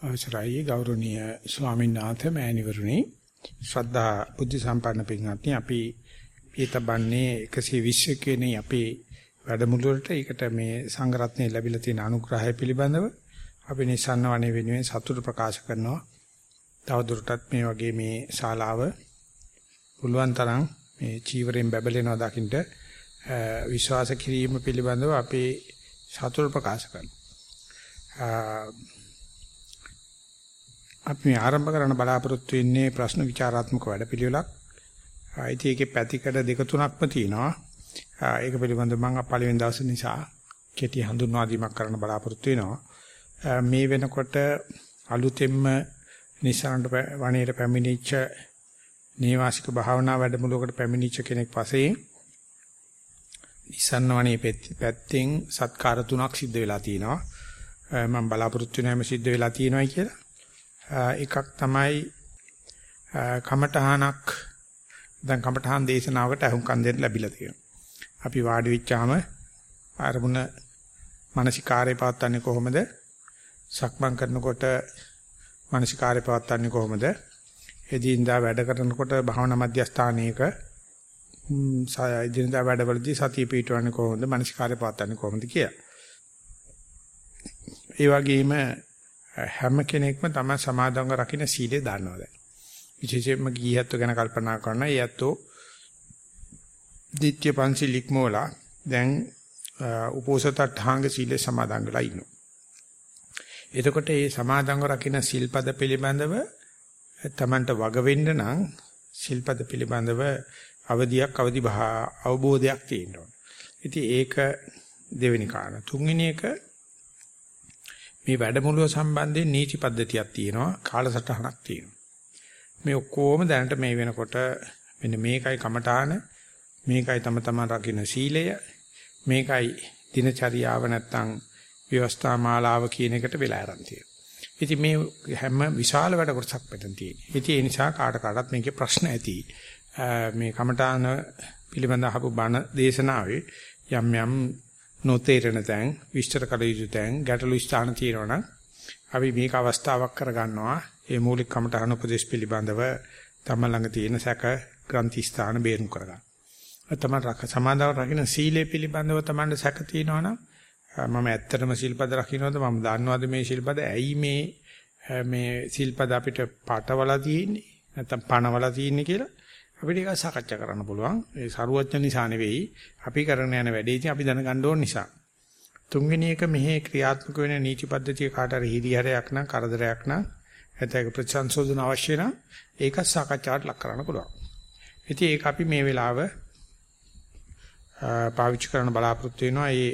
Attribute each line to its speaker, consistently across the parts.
Speaker 1: අවසරයි ගෞරවනීය ස්වාමීන් වහන්සේ මෑණිවරුනි. ශ්‍රද්ධා බුද්ධ සම්පන්න පින්වත්නි අපි පිටබන්නේ 120 කෙනේ අපේ වැඩමුළුවලට. ඒකට මේ සංඝරත්නය ලැබිලා තියෙන අනුග්‍රහය පිළිබඳව අපි නිසන්න වනේ වෙනුවෙන් සතුට ප්‍රකාශ කරනවා. තවදුරටත් මේ වගේ මේ ශාලාව පුළුවන් තරම් මේ චීවරයෙන් බැබලෙනවා දකින්න විශ්වාස කිරීම පිළිබඳව අපේ සතුට ප්‍රකාශ කරනවා. අපි ආරම්භ කරන්න බලාපොරොත්තු වෙන්නේ ප්‍රශ්න විචාරාත්මක වැඩපිළිවෙලක්. ආයිති ඒකේ පැතිකඩ දෙක තුනක්ම තියෙනවා. ඒක පිළිබඳව මම පළවෙනි දවසේ නිසා කෙටි හඳුන්වා දීමක් කරන්න බලාපොරොත්තු වෙනවා. මේ වෙනකොට අලුතෙන්ම නිසරණට වණේට පැමිණිච්ච නේවාසික භාවනා වැඩමුළුවකට පැමිණිච්ච කෙනෙක් පස්සේ නිසන්න වණේ පැත්තෙන් සත්කාර තුනක් සිද්ධ වෙලා තිනවා. මම බලාපොරොත්තු වෙනෑම සිද්ධ වෙලා තියෙනවායි කියලා. එකක් තමයි කමඨහනක් දැන් කමඨහන් දේශනාවකට අහුම්කම් දෙන්න ලැබිලා තියෙනවා. අපි වාඩි වෙච්චාම ආරමුණ මානසිකාරය පවත්න්නේ කොහොමද? සක්මන් කරනකොට මානසිකාරය පවත්න්නේ කොහොමද? එදින්දා වැඩ කරනකොට භාවනා මධ්‍යස්ථානයක එදින්දා වැඩවලදී සතිය පිටවන්නේ කොහොමද? මානසිකාරය පවත්න්නේ කොහොමද කියලා. ඒ වගේම හැම කෙනෙක්ම තම සමාදන්ව රකින්න සීලය දන්නවා දැන්. විශේෂයෙන්ම ගියහත්ව ගැන කල්පනා කරන යැත්තෝ දිට්ඨිය පංචිල් ඉක්මෝලා දැන් උපෝසතඨාංග සීලය සමාදන් වෙලා ඉන්නවා. එතකොට මේ සමාදන්ව රකින්න සිල්පද පිළිබඳව තමන්ට වග වෙන්න නම් සිල්පද පිළිබඳව අවදියක් අවදි අවබෝධයක් තියෙන්න ඕන. ඉතින් ඒක දෙවෙනි කාරණා. තුන්වෙනි එක මේ වැඩමුළුව සම්බන්ධයෙන් නීති පද්ධතියක් තියෙනවා කාලසටහනක් තියෙනවා. මේ ඔක්කොම දැනට මේ වෙනකොට මෙන්න මේකයි කමඨාන මේකයි තම තමන් රකින්න සීලය මේකයි දිනචරියාව නැත්තම් ව්‍යවස්ථා මාලාව කියන එකට වෙලා ආරම්භ තියෙනවා. ඉතින් මේ හැම විශාල වැඩ කොටසක් මෙතන තියෙනවා. ඉතින් ඒ නිසා කාට කාටත් මේකේ ප්‍රශ්න ඇති මේ කමඨාන පිළිබඳ අහපු බණ දේශනාවේ යම් යම් නොතේරෙන තැන් විස්තර කළ යුතු තැන් ගැටළු ස්ථාන තියෙනවනම් අපි මේක අවස්ථාවක් කරගන්නවා. ඒ මූලික කමටහන උපදේශ පිළිබඳව තම ළඟ තියෙන සැක ග්‍රන්ථි ස්ථාන බේරුම් කරගන්න. තමයි රක සමාදාව රකින්න සීලය පිළිබඳව තමන්ට සැක තියෙනවනම් මම ඇත්තටම සිල්පද රකින්නවද? මම දන්නවද මේ සිල්පද? ඇයි මේ මේ සිල්පද අපිට පාටවලා තියෙන්නේ? නැත්නම් පණවලා තියෙන්නේ කියලා අපිට ඒක සාකච්ඡා කරන්න පුළුවන්. ඒ සරුවච්ච නිසා නෙවෙයි. අපි කරන යන වැඩේ ඉතින් අපි දැනගන්න ඕන නිසා. තුන්වෙනි එක මෙහි ක්‍රියාත්මක වෙන නීති පද්ධතිය කාට හරි හිරිහැරයක් නම් කරදරයක් නම් නැත්නම් ප්‍රතිසංශෝධන අවශ්‍ය නම් ඒක සාකච්ඡාවට ලක් කරන්න පුළුවන්. ඉතින් ඒක අපි මේ වෙලාව පාවිච්චි කරන බලාපොරොත්තු වෙනවා. මේ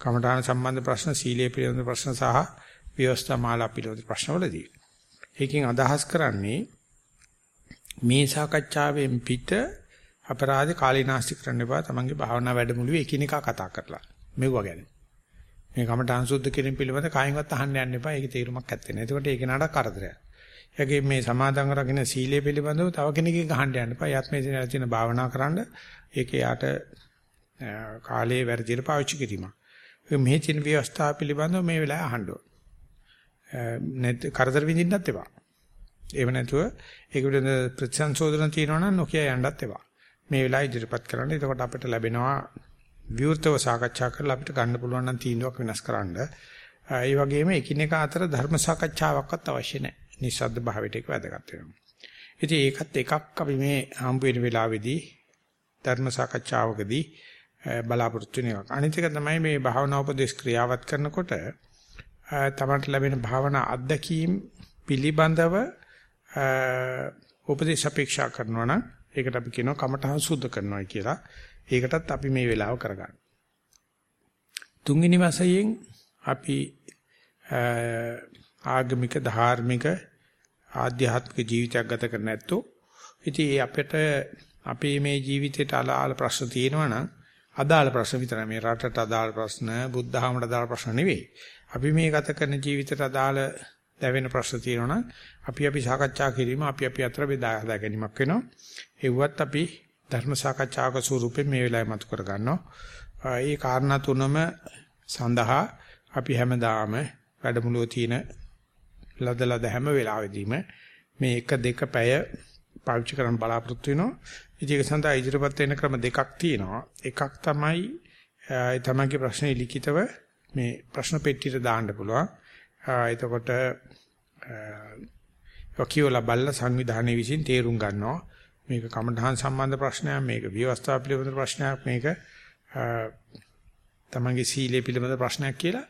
Speaker 1: කමඨාන සම්බන්ධ ප්‍රශ්න, සීලයේ පිළිබඳ ප්‍රශ්න සහ ව්‍යවස්ථා මාලා පිළිබඳ ප්‍රශ්නවලදී. ඒකෙන් අදහස් කරන්නේ මේ සාකච්ඡාවෙන් පිට අපරාධ කාලීනාස්ති කරන්න එපා. තමන්ගේ භාවනා වැඩමුළුවේ එකිනෙකා කතා කරලා මෙව්ව ගැන. මේ කමඨාන් සුද්ධ කිරීම පිළිබඳ කායින්වත් අහන්න යන්න එපා. ඒකේ තේරුමක් නැත්තේ නේද ඒකට ඒක නඩ කරදරයක්. ඒකේ මේ සමාදන් රකින්න සීලය පිළිබඳව තව කෙනෙක්ගෙන් අහන්න යන්න එපා. යත් මේ දින භාවනා කරන්න ඒක යාට කාලයේ වැඩිදිර පාවිච්චි කිරීමක්. මේ චින් ව්‍යවස්ථා පිළිබඳව මේ වෙලාව අහන්න ඕන. නැත් කරදර විඳින්නත් එපා. ඒව නැතුව ඒක පිළිබඳ ප්‍රතිසංශෝධන තියෙනවා නම් නොකිය යන්නත් එපා. මේ වෙලාව ඉදිරිපත් කරන්න. එතකොට අපිට ලැබෙනවා විවෘතව සාකච්ඡා කරලා අපිට ගන්න පුළුවන් නම් තීන්දුවක් වෙනස් කරන්න. ඒ වගේම එකිනෙක අතර ධර්ම සාකච්ඡාවක්වත් අවශ්‍ය නැහැ. නිස්සද්ද භාවයට ඒක වැදගත් වෙනවා. ඉතින් ඒකත් එකක් අපි මේ හම්බ වෙන වෙලාවේදී ධර්ම සාකච්ඡාවකදී බලාපොරොත්තු වෙන එකක්. අනිත් එක තමයි මේ භාවනා උපදේශ ක්‍රියාවත් කරනකොට තමන්ට ලැබෙන භාවනා අත්දැකීම් පිළිබඳව උපදේශ අපේක්ෂා කරනවා නම් ඒකට අපි කියනවා කමඨහං සුද්ධ කරනවා කියලා. ඒකටත් අපි මේ වෙලාව කරගන්න. තුන්වෙනි වශයෙන් අපි ආගමික ධාර්මික ආධ්‍යාත්මික ජීවිතයක් ගත කරන ඇත්තෝ ඉතින් ඒ අපිට අපේ මේ ජීවිතේට අදාළ ප්‍රශ්න තියෙනවා නම් අදාළ ප්‍රශ්න විතරයි මේ රටට අදාළ ප්‍රශ්න බුද්ධ ධර්මයට අදාළ ප්‍රශ්න නෙවෙයි. අපි මේ ගත කරන ජීවිතයට අදාළ දැවෙන ප්‍රශ්න තියෙනවා අපි අපි සාකච්ඡා කිරීම අපි අපි අතර බෙදා හදා ගැනීමක් වෙනවා. ඒවත් අපි ධර්ම සාකච්ඡාවක ස්වරූපයෙන් මේ වෙලාවේ මතු කර ගන්නවා. ඒ කාරණා තුනම සඳහා අපි හැමදාම වැඩමුළුවේ තියෙන ලද ලද හැම වෙලාවෙදීම මේ එක දෙක පැය පාවිච්චි කරන්න බලාපොරොත්තු වෙනවා. ඉතින් ඒක සඳහා ඉදිරියපත් වෙන ක්‍රම දෙකක් තියෙනවා. එකක් තමයි ඒ තමන්ගේ ප්‍රශ්නේ ලිඛිතව මේ ප්‍රශ්න පෙට්ටියට දාන්න පුළුවන්. එතකොට ඔකියෝලා බල්ල සංවිධානයේ විසින් තේරුම් ගන්නවා මේක කමඨහන් සම්බන්ධ ප්‍රශ්නයක් මේක විවස්ථාව පිළිබඳ ප්‍රශ්නයක් මේක තමන්ගේ සීලය පිළිබඳ ප්‍රශ්නයක් කියලා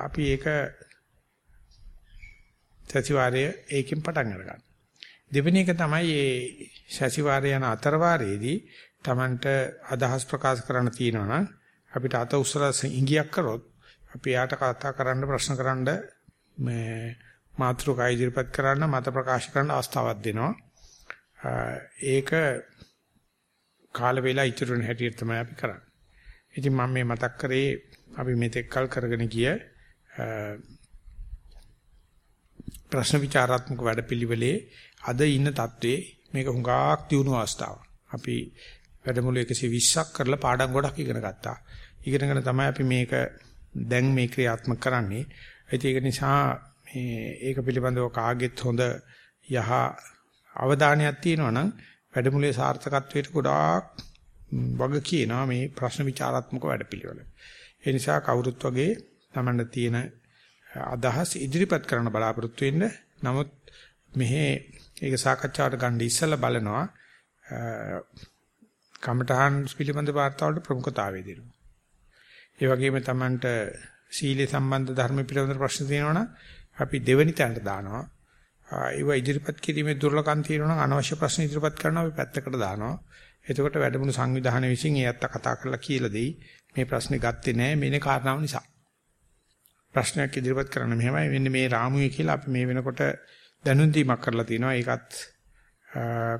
Speaker 1: අපි ඒක සතිವಾರයේ ඒකෙන් පටන් අරගන්න. දෙවෙනි එක තමයි මේ සතිವಾರය යන අතරවාරයේදී තමන්ට අදහස් ප්‍රකාශ කරන්න තියෙනවා නම් අපිට අත උස්සලා ඉඟියක් කරොත් අපි යාට කතා කරන්න ප්‍රශ්න කරන්න මේ මාතෘකා ඉදිරිපත් කරන්න මත ප්‍රකාශ කරන්න අවස්ථාවක් දෙනවා. ඒක කාල වේලා ඉතුරු වෙන හැටියට තමයි අපි කරන්නේ. ඉතින් මම මේ මතක් කරේ අපි මෙතෙක් කල් කරගෙන ගිය ප්‍රශ්න විචාරාත්මක වැඩපිළිවෙලේ අද ඉන්න තත්වයේ මේක හුඟක් දියුණු අවස්ථාවක්. අපි වැඩමුළු 120ක් කරලා පාඩම් ගොඩක් ඉගෙන ගත්තා. ඉගෙනගෙන තමයි අපි මේක දැන් මේ ක්‍රියාත්මක කරන්නේ. ඒක නිසා මේ ඒක පිළිබඳව කාගෙත් හොඳ යහ අවධානයක් තියෙනවා නම් වැඩමුළුවේ සාර්ථකත්වයට ගොඩාක් වග කියනවා මේ ප්‍රශ්න විචාරාත්මක වැඩපිළිවෙල. ඒ නිසා කවුරුත් වගේ තමන්න තියෙන අදහස් ඉදිරිපත් කරන්න බලාපොරොත්තු වෙන්න. නමුත් මෙහි ඒක සාකච්ඡාවට ගන්න ඉස්සෙල්ලා බලනවා කමඨහන් පිළිබඳ වාර්තාවලට ප්‍රමුඛතාවය දෙනවා. ඒ වගේම Tamanට සීලේ සම්බන්ධ ධර්ම පිළිබඳ ප්‍රශ්න තියෙනවනම් අපි දෙවෙනි තැනට දානවා. ඒව ඉදිරිපත් කිරීමේ දුර්ලභකම් තියෙනවනම් අනවශ්‍ය ප්‍රශ්න ඉදිරිපත් කරනවා අපි පැත්තකට දානවා. එතකොට වැඩමුණු සංවිධානය විසින් ඒ අත්ත කතා කරලා කියලා දෙයි. මේ ප්‍රශ්නේ ගත්තේ නෑ මේනේ කාරණාව නිසා. ප්‍රශ්නයක් ඉදිරිපත් කරන්න මෙහෙමයි මෙන්න මේ රාමුවේ කියලා අපි මේ වෙනකොට දැනුම් දීමක් කරලා තිනවා. ඒකත්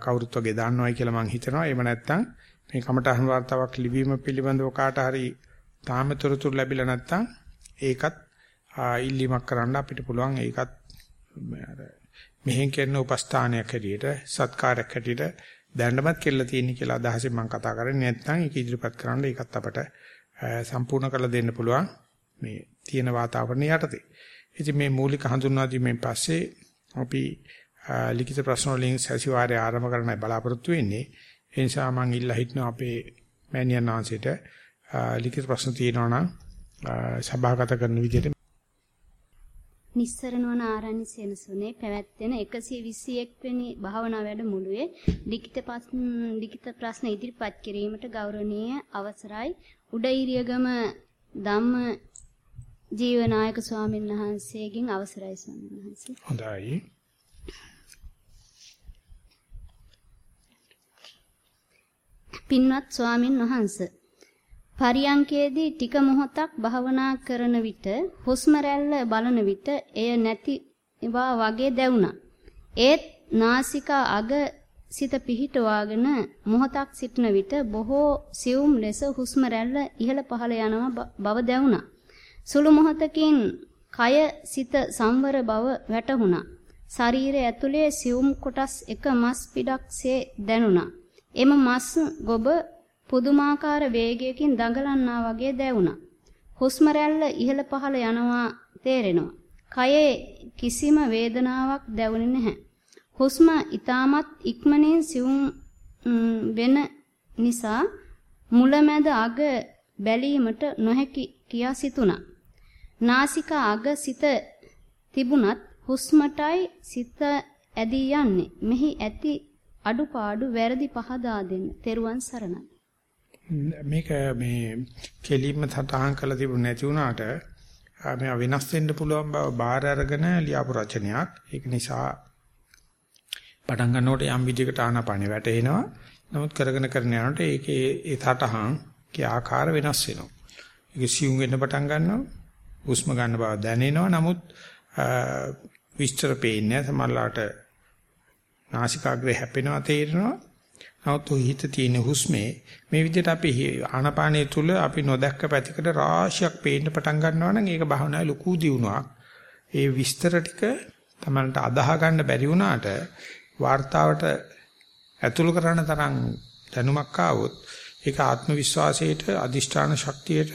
Speaker 1: කවුරුත් වගේ දාන්නවයි කියලා මම හිතනවා. එහෙම නැත්නම් මේ කමටහන් වார்த்தාවක් ලිවීම පිළිබඳව කාට හරි තාමතරතුරු ලැබිලා නැත්නම් ඒකත් ඉල්ලීමක් කරන්න අපිට පුළුවන් ඒකත් මෙහෙන් කරන උපස්ථානයක් හැටියට සත්කාරයක් හැටියට දැන්නමත් කෙල්ල තියෙන කියලා අදහසෙන් මම කතා කරන්නේ නැත්නම් ඒක ඉදිරිපත් කරන්න ඒකත් අපට සම්පූර්ණ කරලා දෙන්න පුළුවන් මේ තියෙන වාතාවරණය යටතේ. ඉතින් මේ මූලික හඳුන්වා දීමෙන් පස්සේ අපි ලිඛිත ප්‍රශ්න වලින් සැසිවාරය ආරම්භ කරන්නයි බලාපොරොත්තු වෙන්නේ. ඒ නිසා මම ඉල්ලා හිටනවා අපේ මෑණියන් වහන්සේට ලිඛිත ප්‍රශ්න තියෙනවා නම් සභාගත කරන විදිහට
Speaker 2: නිස්සරණ වන ආරණ්‍ය සෙනසුනේ පැවැත්වෙන 121 වෙනි භාවනා වැඩමුළුවේ ලිඛිත ලිඛිත ප්‍රශ්න ඉදිරිපත් කිරීමට ගෞරවනීය අවසරයි උඩීරියගම ධම්ම ජීවනායක ස්වාමීන් වහන්සේගෙන් අවසරයි ස්වාමීන් වහන්සේ.
Speaker 1: හොඳයි.
Speaker 2: පින්වත් ස්වාමින් වහන්සේ පරියංකයේදී ටික මොහොතක් භාවනා කරන විට හුස්ම බලන විට එය නැතිවා වගේ දැවුණා. ඒත් නාසිකා අග සිත පිහිටවාගෙන මොහොතක් සිටන විට බොහෝ සියුම් ලෙස හුස්ම ඉහළ පහළ යනවා බව දැවුණා. සුළු මොහොතකින් කය සිත සංවර බව වැටහුණා. ශරීරය ඇතුලේ සියුම් කොටස් එක මස් පිටක්සේ දැනුණා. එම මස් ගොබ පුදුමාකාර වේගයකින් දඟලන්නා වගේ දැවුණා. හුස්ම රැල්ල ඉහළ පහළ යනවා තේරෙනවා. කයේ කිසිම වේදනාවක් දැවුනේ නැහැ. හුස්ම ඊටමත් ඉක්මනින් සිවුම් වෙන නිසා මුලැමැද අග බැලීමට නොහැකි කියා සිතුණා. නාසික අග සිත තිබුණත් හුස්මටයි සිත ඇදී යන්නේ. මෙහි ඇති අඩුපාඩු වැරදි පහදා දෙන්න. තෙරුවන් සරණයි.
Speaker 1: මේක මේ කෙලින්ම සටහන් කරලා තිබුණ නැති වුණාට මේ වෙනස් වෙන්න පුළුවන් බව බාහිර අරගෙන ලියාපු රචනයක්. ඒක නිසා පටන් ගන්නකොට යම් විදිහකට ආනාපානෙ වැටෙනවා. නමුත් කරගෙන කරගෙන යනකොට ඒකේ ඒ සටහන් කී ආකාර වෙනස් වෙනවා. ඒක සියුම් වෙන්න පටන් ගන්නවා. හුස්ම ගන්න බව දැනෙනවා. නමුත් විස්තර පේන්නේ සමහරලාට නාසිකාග්‍රේ හැපෙනවා තේරෙනවා. නමුත් හිත තියෙන හුස්මේ මේ විදිහට අපි ආනපානය තුල අපි නොදැක්ක පැතිකඩ රාශියක් පේන්න පටන් ගන්නවා නම් ඒක භාවනාවේ ලකු දියුණුවක්. ඒ විස්තර ටික තමන්ට අදාහ ගන්න බැරි වුණාට වார்த்தාවට ඇතුළු කරන තරම් දැනුමක් ආවොත් ඒක ආත්ම විශ්වාසයට අදිෂ්ඨාන ශක්තියට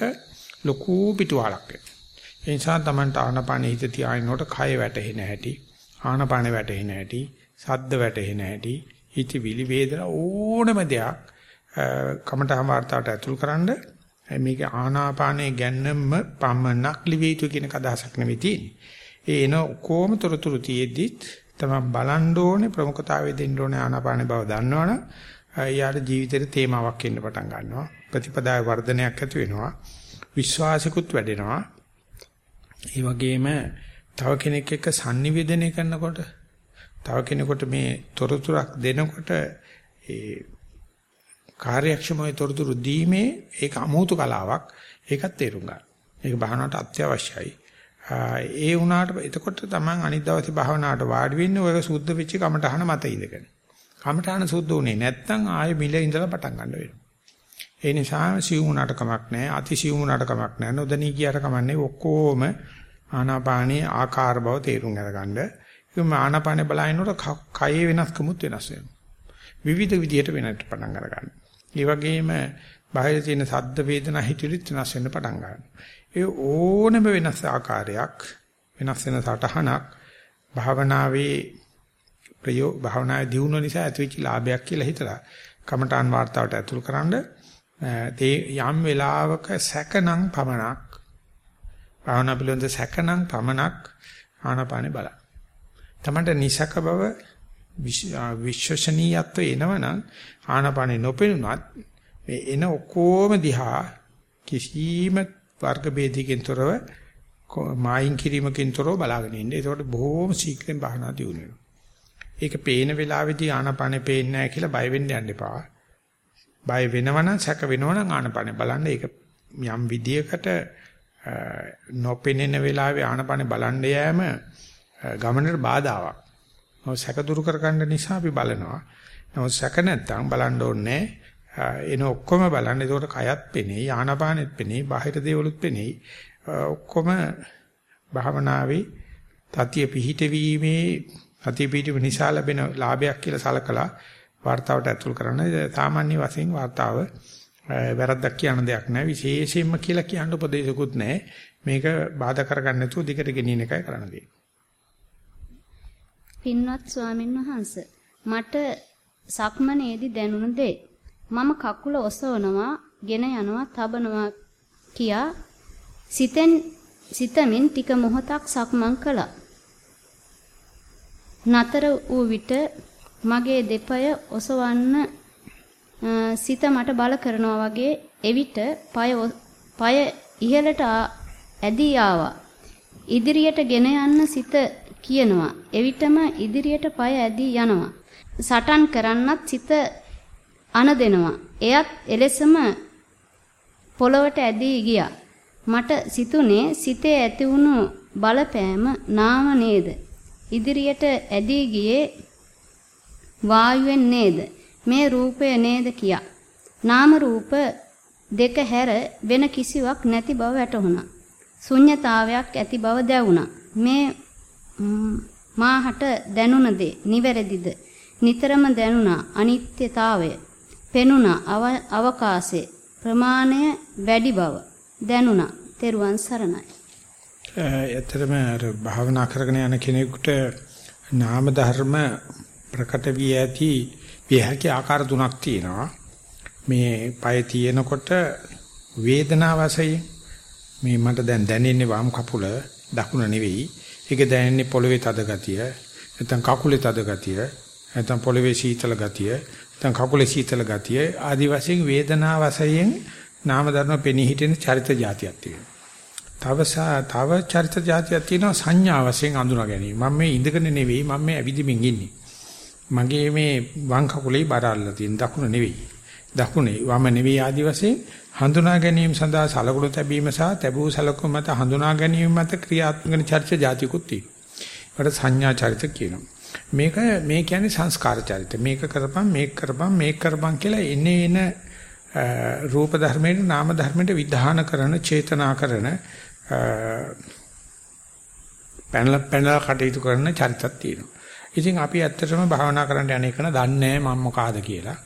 Speaker 1: ලකු පිටුවහලක් වෙනවා. ඒ නිසා තමන්ට ආනපානෙ හිත තියාගෙන කය වැටෙන හැටි ආනපානෙ වැටෙන හැටි සද්ද වැටෙන හැටි හිතවිලි වේදනා ඕනම දෙයක් කමඨහ වාර්තාවට ඇතුල්කරනද මේක ආනාපානයේ ගැන්නම පමනක් ලිවිය යුතු කියන කදහසක් නෙවෙයි තියෙන්නේ. ඒ එන කොහොම තොරතුරු තියෙද්දිත් තමයි බලන්න ඕනේ ප්‍රමුඛතාවය දෙන්න ඕනේ ආනාපාන බව දන්නවනම් යාට ජීවිතේට තේමාවක් එන්න පටන් ගන්නවා. ප්‍රතිපදාවේ වර්ධනයක් ඇති වෙනවා. විශ්වාසිකුත් වැඩෙනවා. ඒ වගේම තව කෙනෙක් එක්ක sannivedana කරනකොට තව කෙනෙකුට මේ තොරතුරක් දෙනකොට ඒ කාර්යක්ෂමව තොරතුරු දීමේ ඒක අමුතු කලාවක් ඒකත් තේරුම් ගන්න. ඒක භාවනාවට අත්‍යවශ්‍යයි. ඒ වුණාට එතකොට තමන් අනිත් දවසේ භාවනාවට වාඩි වෙන්නේ ඔය සුද්ධ වෙච්ච කමටහන මත ඉඳගෙන. කමටහන සුද්ධ උනේ නැත්නම් ආයෙ මිල ඉඳලා පටන් ගන්න වෙනවා. ඒ නිසා සිව් වුණාට කමක් නැහැ, අති සිව් වුණාට කමක් නැහැ. නොදැනී කියට කමන්නේ ඔක්කොම ආනාපානී ආකාර බව තේරුම් අරගන්න. ඒකම ආනාපාන බලනකොට කයේ වෙනස්කමුත් වෙනස් වෙනවා විවිධ විදියට වෙනට පටන් ගන්න. ඒ වගේම බාහිර තියෙන සද්ද වේදනා හිතිරිත් වෙනස් වෙන්න පටන් ගන්නවා. ඒ ඕනම වෙනස් ආකාරයක් වෙනස් වෙන සටහනක් භාවනාවේ ප්‍රයෝ භාවනාවේ දියුණුව නිසා ඇතිවෙච්ච ලාභයක් කියලා හිතලා කමඨාන් වார்த்தාවට ඇතුල් කරන්න තේ යම් වෙලාවක සැකනම් පමණක් භාවනා පිළිබඳ සැකනම් පමණක් ආනාපානේ බලන්න. තමන්ට නිසක බව විශ්වසනීයත්වය එනවනම් ආනාපානේ නොපෙනුනත් මේ එන ඔක්කොම දිහා කිසිම වර්ග ભેදයකින් තොරව මායින් කිරීමකින් තොරව බලාගෙන ඉන්න. ඒකට බොහොම ශීක්‍රයෙන් බහනා දියුණු වෙනවා. ඒක පේන වෙලාවේදී ආනාපානේ පේන්නේ නැහැ කියලා බය වෙන්න යන්න එපා. බය වෙනවනම් සැක වෙනවනම් ආනාපානේ බලන්න ඒක යම් විදියකට නොපෙනෙන වෙලාවේ ආනාපානේ බලන්න යෑම ගමනට බාධාවක්. මොකද සැක දුරු කරගන්න නිසා අපි බලනවා. නමුත් සැක නැත්තම් බලන්න ඕනේ එන ඔක්කොම බලන්න. ඒකට කයත් පෙනේ, ආනපානෙත් පෙනේ, බාහිර දේවලුත් පෙනේ. ඔක්කොම භාවනාවේ තතිය පිහිටීමේ තතිය පිහිටීම නිසා ලැබෙන ලාභයක් කියලා සලකලා වார்த்தාවට ඇතුල් කරන සාමාන්‍ය වශයෙන් වார்த்தාව වැරද්දක් කියන දෙයක් නෑ විශේෂයෙන්ම කියලා කියන්න උපදේශකුත් නෑ මේක බාධා කරගන්න නැතුව දිගට ගෙනින එකයි කරන්න තියෙන්නේ
Speaker 2: පින්වත් ස්වාමින් වහන්ස මට සක්මනේදී දැනුණ දේ මම කකුල ඔසවනවා ගෙන යනවා තබනවා කියා සිතෙන් සිතමින් ටික මොහොතක් සක්මන් කළා නතර වූ විට මගේ දෙපය ඔසවන්න සිත මට බල කරනවා වගේ එවිට පය පය ඉහළට ඇදී ආවා. ඉදිරියට ගෙන යන්න සිත කියනවා. එවිටම ඉදිරියට පය ඇදී යනවා. සටන් කරන්නත් සිත අන දෙනවා. එයත් එලෙසම පොළවට ඇදී ගියා. මට සිතුනේ සිතේ ඇති වුණු බලපෑම නාම නේද? ඉදිරියට ඇදී ගියේ වායුවෙන් නේද? මේ රූපය නේද කියා. නාම රූප දෙක හැර වෙන කිසිවක් නැති බව වැටහුණා. ශුන්්‍යතාවයක් ඇති බව දැවුණා. මේ මාහට දැනුණ දේ නිවැරදිද? නිතරම දැනුණා අනිත්‍යතාවය. පෙනුණා අවකාශයේ ප්‍රමාණය වැඩි බව දැනුණා. තෙරුවන් සරණයි.
Speaker 1: ඇත්තටම අර භාවනා කරගෙන යන කෙනෙකුට නාම ධර්ම ප්‍රකට වී ඇති විහැකී ආකාර තුනක් තියෙනවා. මේ පය තියෙනකොට වේදනාව වශයෙන් මේ මට දැන් දැනෙන්නේ වම් කකුල දකුණ නෙවෙයි. ඒක දැනෙන්නේ පොළවේ තද ගතිය, නැත්නම් කකුලේ තද ගතිය, නැත්නම් පොළවේ සීතල ගතිය, නැත්නම් කකුලේ සීතල ගතිය ආදි වශයෙන් වේදනාව වශයෙන් නාම ධර්ම පෙනී හිටින චරිත જાතියක් තියෙනවා. තව තව චරිත જાතියක් තියෙනවා සංඥා වශයෙන් අඳුනා ගැනීම. මම මේ ඉඳගෙන නෙවෙයි මම මේ ඇවිදිමින් ඉන්නේ. මගේ මේ වම් කකුලේ බර අල්ලලා තියෙන දකුණ නෙවෙයි. දකුණේ වම නෙවෙයි ආදි වශයෙන් හඳුනා ගැනීම සඳහා සලකුණු තැබීම සහ තැබූ සලකුණු මත හඳුනා ගැනීම මත ක්‍රියාත්මක වෙන චර්ච જાතිකුත් තියෙනවා. ඒකට සංඥා චරිත කියනවා. මේක මේ කියන්නේ සංස්කාර චරිත. මේක කරපම් මේක කරපම් මේක කරපම් කියලා එනේ එන රූප ධර්මයට නාම ධර්මයට විධාන කරන චේතනා කරන පැනලා පැනලා කටයුතු කරන චරිතක් තියෙනවා. ඉතින් අපි ඇත්තටම භාවනා කරන්න යන එක දන්නේ මම මොකාද කියලා.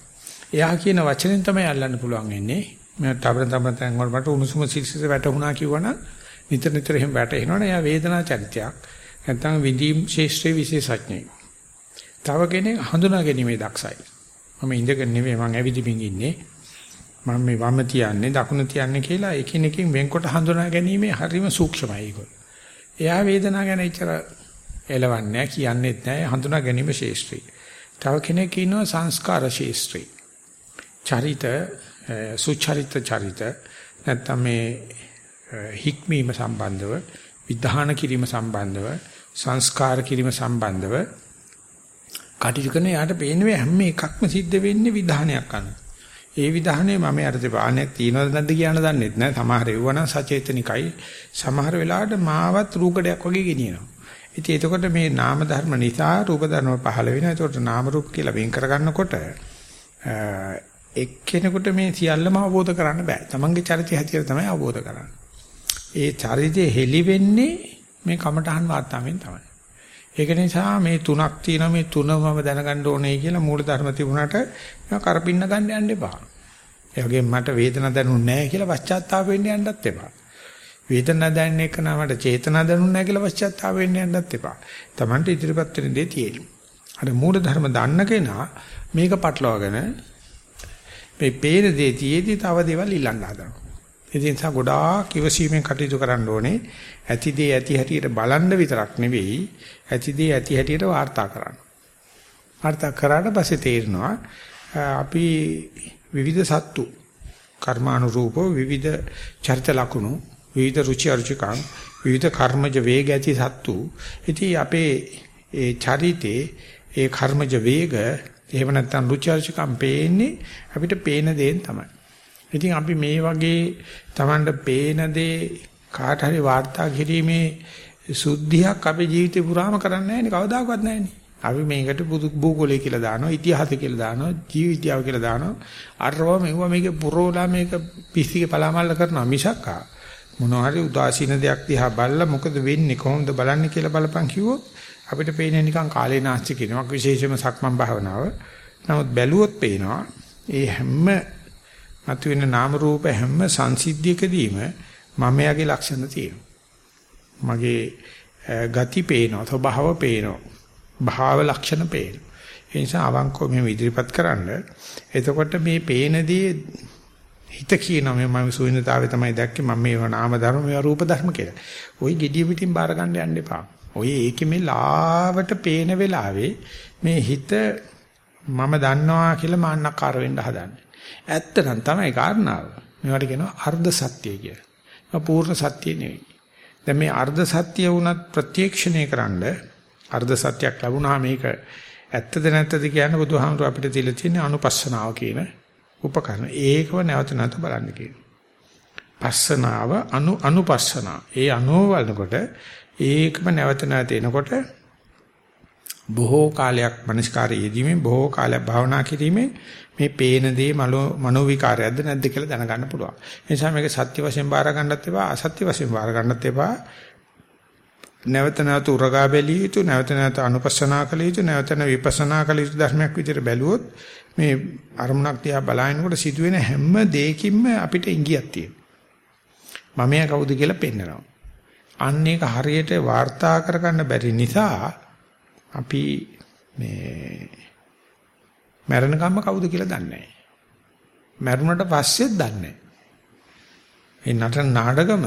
Speaker 1: එයා කියන වචනෙන් තමයි අල්ලන්න පුළුවන් වෙන්නේ. මම තවර තවර තැන් වල මට උණුසුම සිසිස වැටුණා කිව්වනම් නිතර නිතර එහෙම වැටෙනවනේ එයා වේදනා චරිතයක්. නැත්නම් විදීම් ශේෂ්ත්‍රයේ විශේෂඥයෙක්. තව කෙනෙක් හඳුනා ගැනීමේ දක්ෂයි. මම ඉඳගෙන නෙමෙයි මම ඇවිදින්මින් ඉන්නේ. මම මේ වම තියන්නේ දකුණ තියන්නේ කියලා එකිනෙකින් වෙන්කොට හඳුනා ගැනීමේ හරිම සූක්ෂමයි ඒක. එයා වේදනාව ගැන ඉතර එලවන්නේ කියන්නේත් නැහැ හඳුනා ගැනීම ශේෂ්ත්‍රි. තව කෙනෙක් ඉන්නවා සංස්කාර ශේෂ්ත්‍රි. චරිත සුචරිත චරිත නැත්නම් මේ හික්මීම සම්බන්ධව විධාන කිරීම සම්බන්ධව සංස්කාර කිරීම සම්බන්ධව කටයුතු කරන යාට පේන්නේ හැම එකක්ම සිද්ධ වෙන්නේ විධානයක් අනුව. ඒ විධානයේ මම අරද පාණයක් තියනවද නැද්ද කියන දන්නෙත් නෑ. සමහර ඒවනම් සචේතනිකයි. සමහර වෙලාවට මාවත් රූකඩයක් වගේ ගෙනියනවා. ඉතින් එතකොට මේ නාම ධර්ම නිසා රූප ධර්ම පහළ වෙනවා. එතකොට නාම රූප කියලා වෙන් කරගන්නකොට එක්කෙනෙකුට මේ සියල්ලම අවබෝධ කරන්න බෑ. තමන්ගේ චරිතය හැටියට තමයි අවබෝධ කරන්නේ. ඒ චරිතය හෙලි වෙන්නේ මේ කමඨහන් වාර්තාවෙන් තමයි. ඒක නිසා මේ තුනක් තියෙනවා මේ තුනම දැනගන්න ඕනේ කියලා මූල ධර්ම තිබුණාට කරපින්න ගන්න යන්න එපා. ඒ වගේම මට වේදනාවක් දැනුන්නේ නැහැ කියලා පශ්චාත්තාප වෙන්න යන්නත් එපා. වේදනාවක් දැනෙන එක නමට චේතනා දැනුන්නේ නැහැ කියලා පශ්චාත්තාප වෙන්න යන්නත් එපා. Tamante ඉදිරිපත් වෙන දේ තියෙන්නේ. අර මූල ධර්ම දන්න කෙනා මේක පටලවාගෙන මේ පේන දේ තියේදී තව දේවල් ඉල්ලන්න හදනවා. ඒ නිසා ගොඩාක් ඉවසීමෙන් කටයුතු කරන්න ඕනේ. ඇති දේ ඇති හැටියට බලන්න විතරක් නෙවෙයි ඇති දේ ඇති හැටියට වාර්තා කරන්න. වාර්තා කරාට පස්සේ තේරෙනවා අපි විවිධ සත්තු කර්මානුරූපව විවිධ චරිත ලක්ෂණ විවිධ රුචි අරුචිකම් විවිධ කර්මජ වේග ඇති සත්තු ඉතින් අපේ ඒ චරිතේ ඒ කර්මජ වේග එහෙම නැත්නම් රුචි අරුචිකම් පේන්නේ අපිට පේන දේෙන් තමයි. ඉතින් අපි මේ වගේ Tamanට පේන දේ කාට හරි වාර්තා කිරීමේ සුද්ධියක් අපේ ජීවිතේ පුරාම කරන්නේ නැහැ නේ කවදාකවත් නැහැ නේ. අපි මේකට බුදු භූගෝලය කියලා දානවා ඉතිහාසය කියලා දානවා ජීවිතය කියලා දානවා අරව මෙවුවා මේකේ පුරෝලා මේක පිස්සිගේ පලාමල්ල කරනවා මිසක් මොනවා හරි උදාසීන දෙයක් දිහා බලලා මොකද වෙන්නේ කොහොමද බලන්නේ කියලා බලපන් කිව්වොත් අපිට පේන්නේ නිකන් කාලේ නාස්ති කියනක් විශේෂයෙන්ම සක්මන් භාවනාව. නමුත් බැලුවොත් පේනවා ඒ හැම මතුවෙන නාම රූප හැම සංසිද්ධියකදීම මමයාගේ ලක්ෂණ තියෙනවා. මගේ ගති පේනවා, ස්වභාව පේනවා, භාව ලක්ෂණ පේනවා. ඒ නිසා අවංකව මෙහෙම ඉදිරිපත් කරන්න. එතකොට මේ පේනදී හිත කියනවා මේ මම සුවිනතාවේ තමයි දැක්කේ මම මේවා නාම ධර්ම මේවා රූප ධර්ම කියලා. ওই gediya පිටින් බාර ගන්න යන්න එපා. ඔය ඒකේ මේ ලාවට පේන වෙලාවේ මේ හිත මම දන්නවා කියලා මාන්නකාර වෙන්න හදන්නේ. ඇත්ත නම් තමයි කාරණාව. මේවට කියනවා අර්ධ සත්‍ය කියලා. පූර්ණ සත්‍ය නෙවෙයි. දැන් මේ අර්ධ සත්‍ය වුණත් ප්‍රත්‍යක්ෂණය කරන්න අර්ධ සත්‍යයක් ලැබුණා මේක ඇත්තද නැත්තද කියන බුදුහාමුදුර අපිට දීලා තියෙන අනුපස්සනාව කියන උපකරණ. ඒකව නැවත නැවත බලන්න කියන. පස්සනාව අනු අනුපස්සනා. ඒ අනුව බලනකොට ඒකම නැවත නැවත එනකොට බොහෝ කාලයක් මනස්කාරය යෙදීමෙන් බොහෝ කාලයක් භාවනා කිරීමෙන් මේ පේන දේ මනෝ විකාරයක්ද නැද්ද කියලා දැනගන්න පුළුවන්. ඒ නිසා මේක සත්‍ය වශයෙන් බාර ගන්නත් එපා අසත්‍ය වශයෙන් බාර ගන්නත් එපා. නැවත නැවත උරගා බැලිය යුතු නැවත නැවත අනුපස්සනා කළ යුතු නැවත නැවත විපස්සනා කළ යුතු ධර්මයක් විදිහට බැලුවොත් මේ අරමුණක් දිහා බලනකොට සිදුවෙන හැම දෙයකින්ම අපිට ඉඟියක් තියෙනවා. මමයා කවුද කියලා පෙන්නනවා. අන්න ඒක හරියට වාර්තා කරගන්න බැරි නිසා අපි මේ මැරෙනකම්ම කවුද කියලා දන්නේ නැහැ. මැරුණට පස්සෙත් දන්නේ නැහැ. මේ නටන නාටකම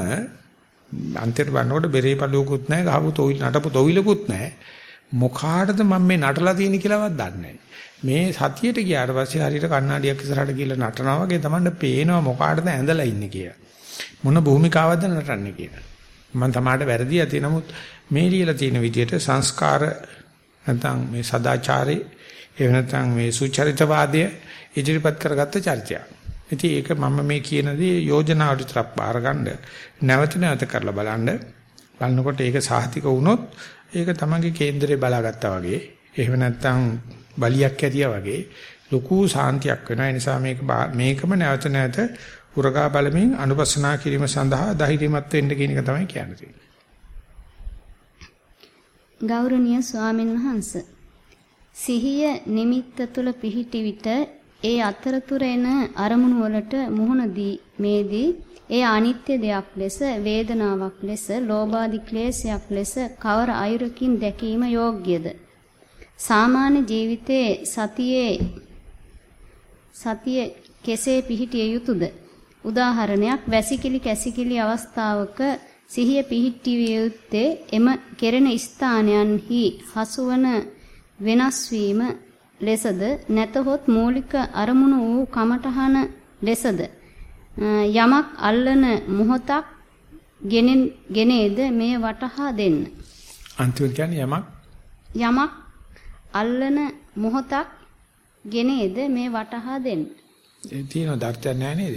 Speaker 1: අන්තිමට බලනකොට බෙරේ පළුවකුත් නැහැ, ගහපු තොවිල් නටපු තොවිලකුත් නැහැ. මොකාටද මම මේ නටලා තියෙන්නේ කියලාවත් දන්නේ මේ සතියට ගියාට පස්සේ හරියට කණ්ණාඩියක් ඉස්සරහට ගිහලා නටනවා වගේ තමයි පේනවා මොකාටද ඇඳලා ඉන්නේ කියලා. මොන භූමිකාවක්ද නටන්නේ කියලා. මම තමාට වැරදි ඇති නමුත් මේ ලියලා තියෙන විදිහට සංස්කාර නැත්නම් මේ සදාචාරේ එහෙම නැත්නම් මේ සුචරිතවාදය ඉදිරිපත් කරගත්ත චරිතයක්. ඉතින් ඒක මම මේ කියන දේ යෝජනාවට විතරක් බාරගන්න නැවත නැවත කරලා බලන්න. බලනකොට ඒක සාහිතික වුණොත් ඒක තමන්ගේ කේන්දරේ බලාගත්තා වගේ. එහෙම නැත්නම් බලියක් ඇතියා වගේ ලොකු සාන්තියක් වෙනවා. ඒ නිසා මේක මේකම නැවත නැවත උරගා බලමින් අනුපස්සනා කිරීම සඳහා ධෛර්යමත් වෙන්න කියන එක තමයි කියන්නේ.
Speaker 2: ගෞරවනීය ස්වාමීන් වහන්සේ සිහිය නිමිත්ත තුල පිහිටි විට ඒ අතරතුර එන අරමුණු වලට මුහුණ දී මේදී එය අනිත්‍ය දෙයක් ලෙස වේදනාවක් ලෙස ලෝභාදි ක්ලේශයක් ලෙස කවර අයුරකින් දැකීම යෝග්‍යද? සාමාන්‍ය ජීවිතයේ සතියේ සතිය කෙසේ පිහිටිය යුතුද? උදාහරණයක් වැසිකිලි කැසිකිලි අවස්ථාවක සිහිය පිහිටිවිය යුත්තේ එම කෙරෙන ස්ථානයන්හි හසුවන වෙනස් වීම ලෙසද නැතහොත් මූලික අරමුණු වූ කමඨහන ලෙසද යමක් අල්ලන මොහොතක් ගෙනේද මේ වටහා දෙන්න.
Speaker 1: අන්තිමට කියන්නේ යමක්
Speaker 2: යමක් අල්ලන මොහොතක් ගෙනේද මේ වටහා දෙන්න.
Speaker 1: ඒ තියෙන දර්ථයක් නැහැ නේද?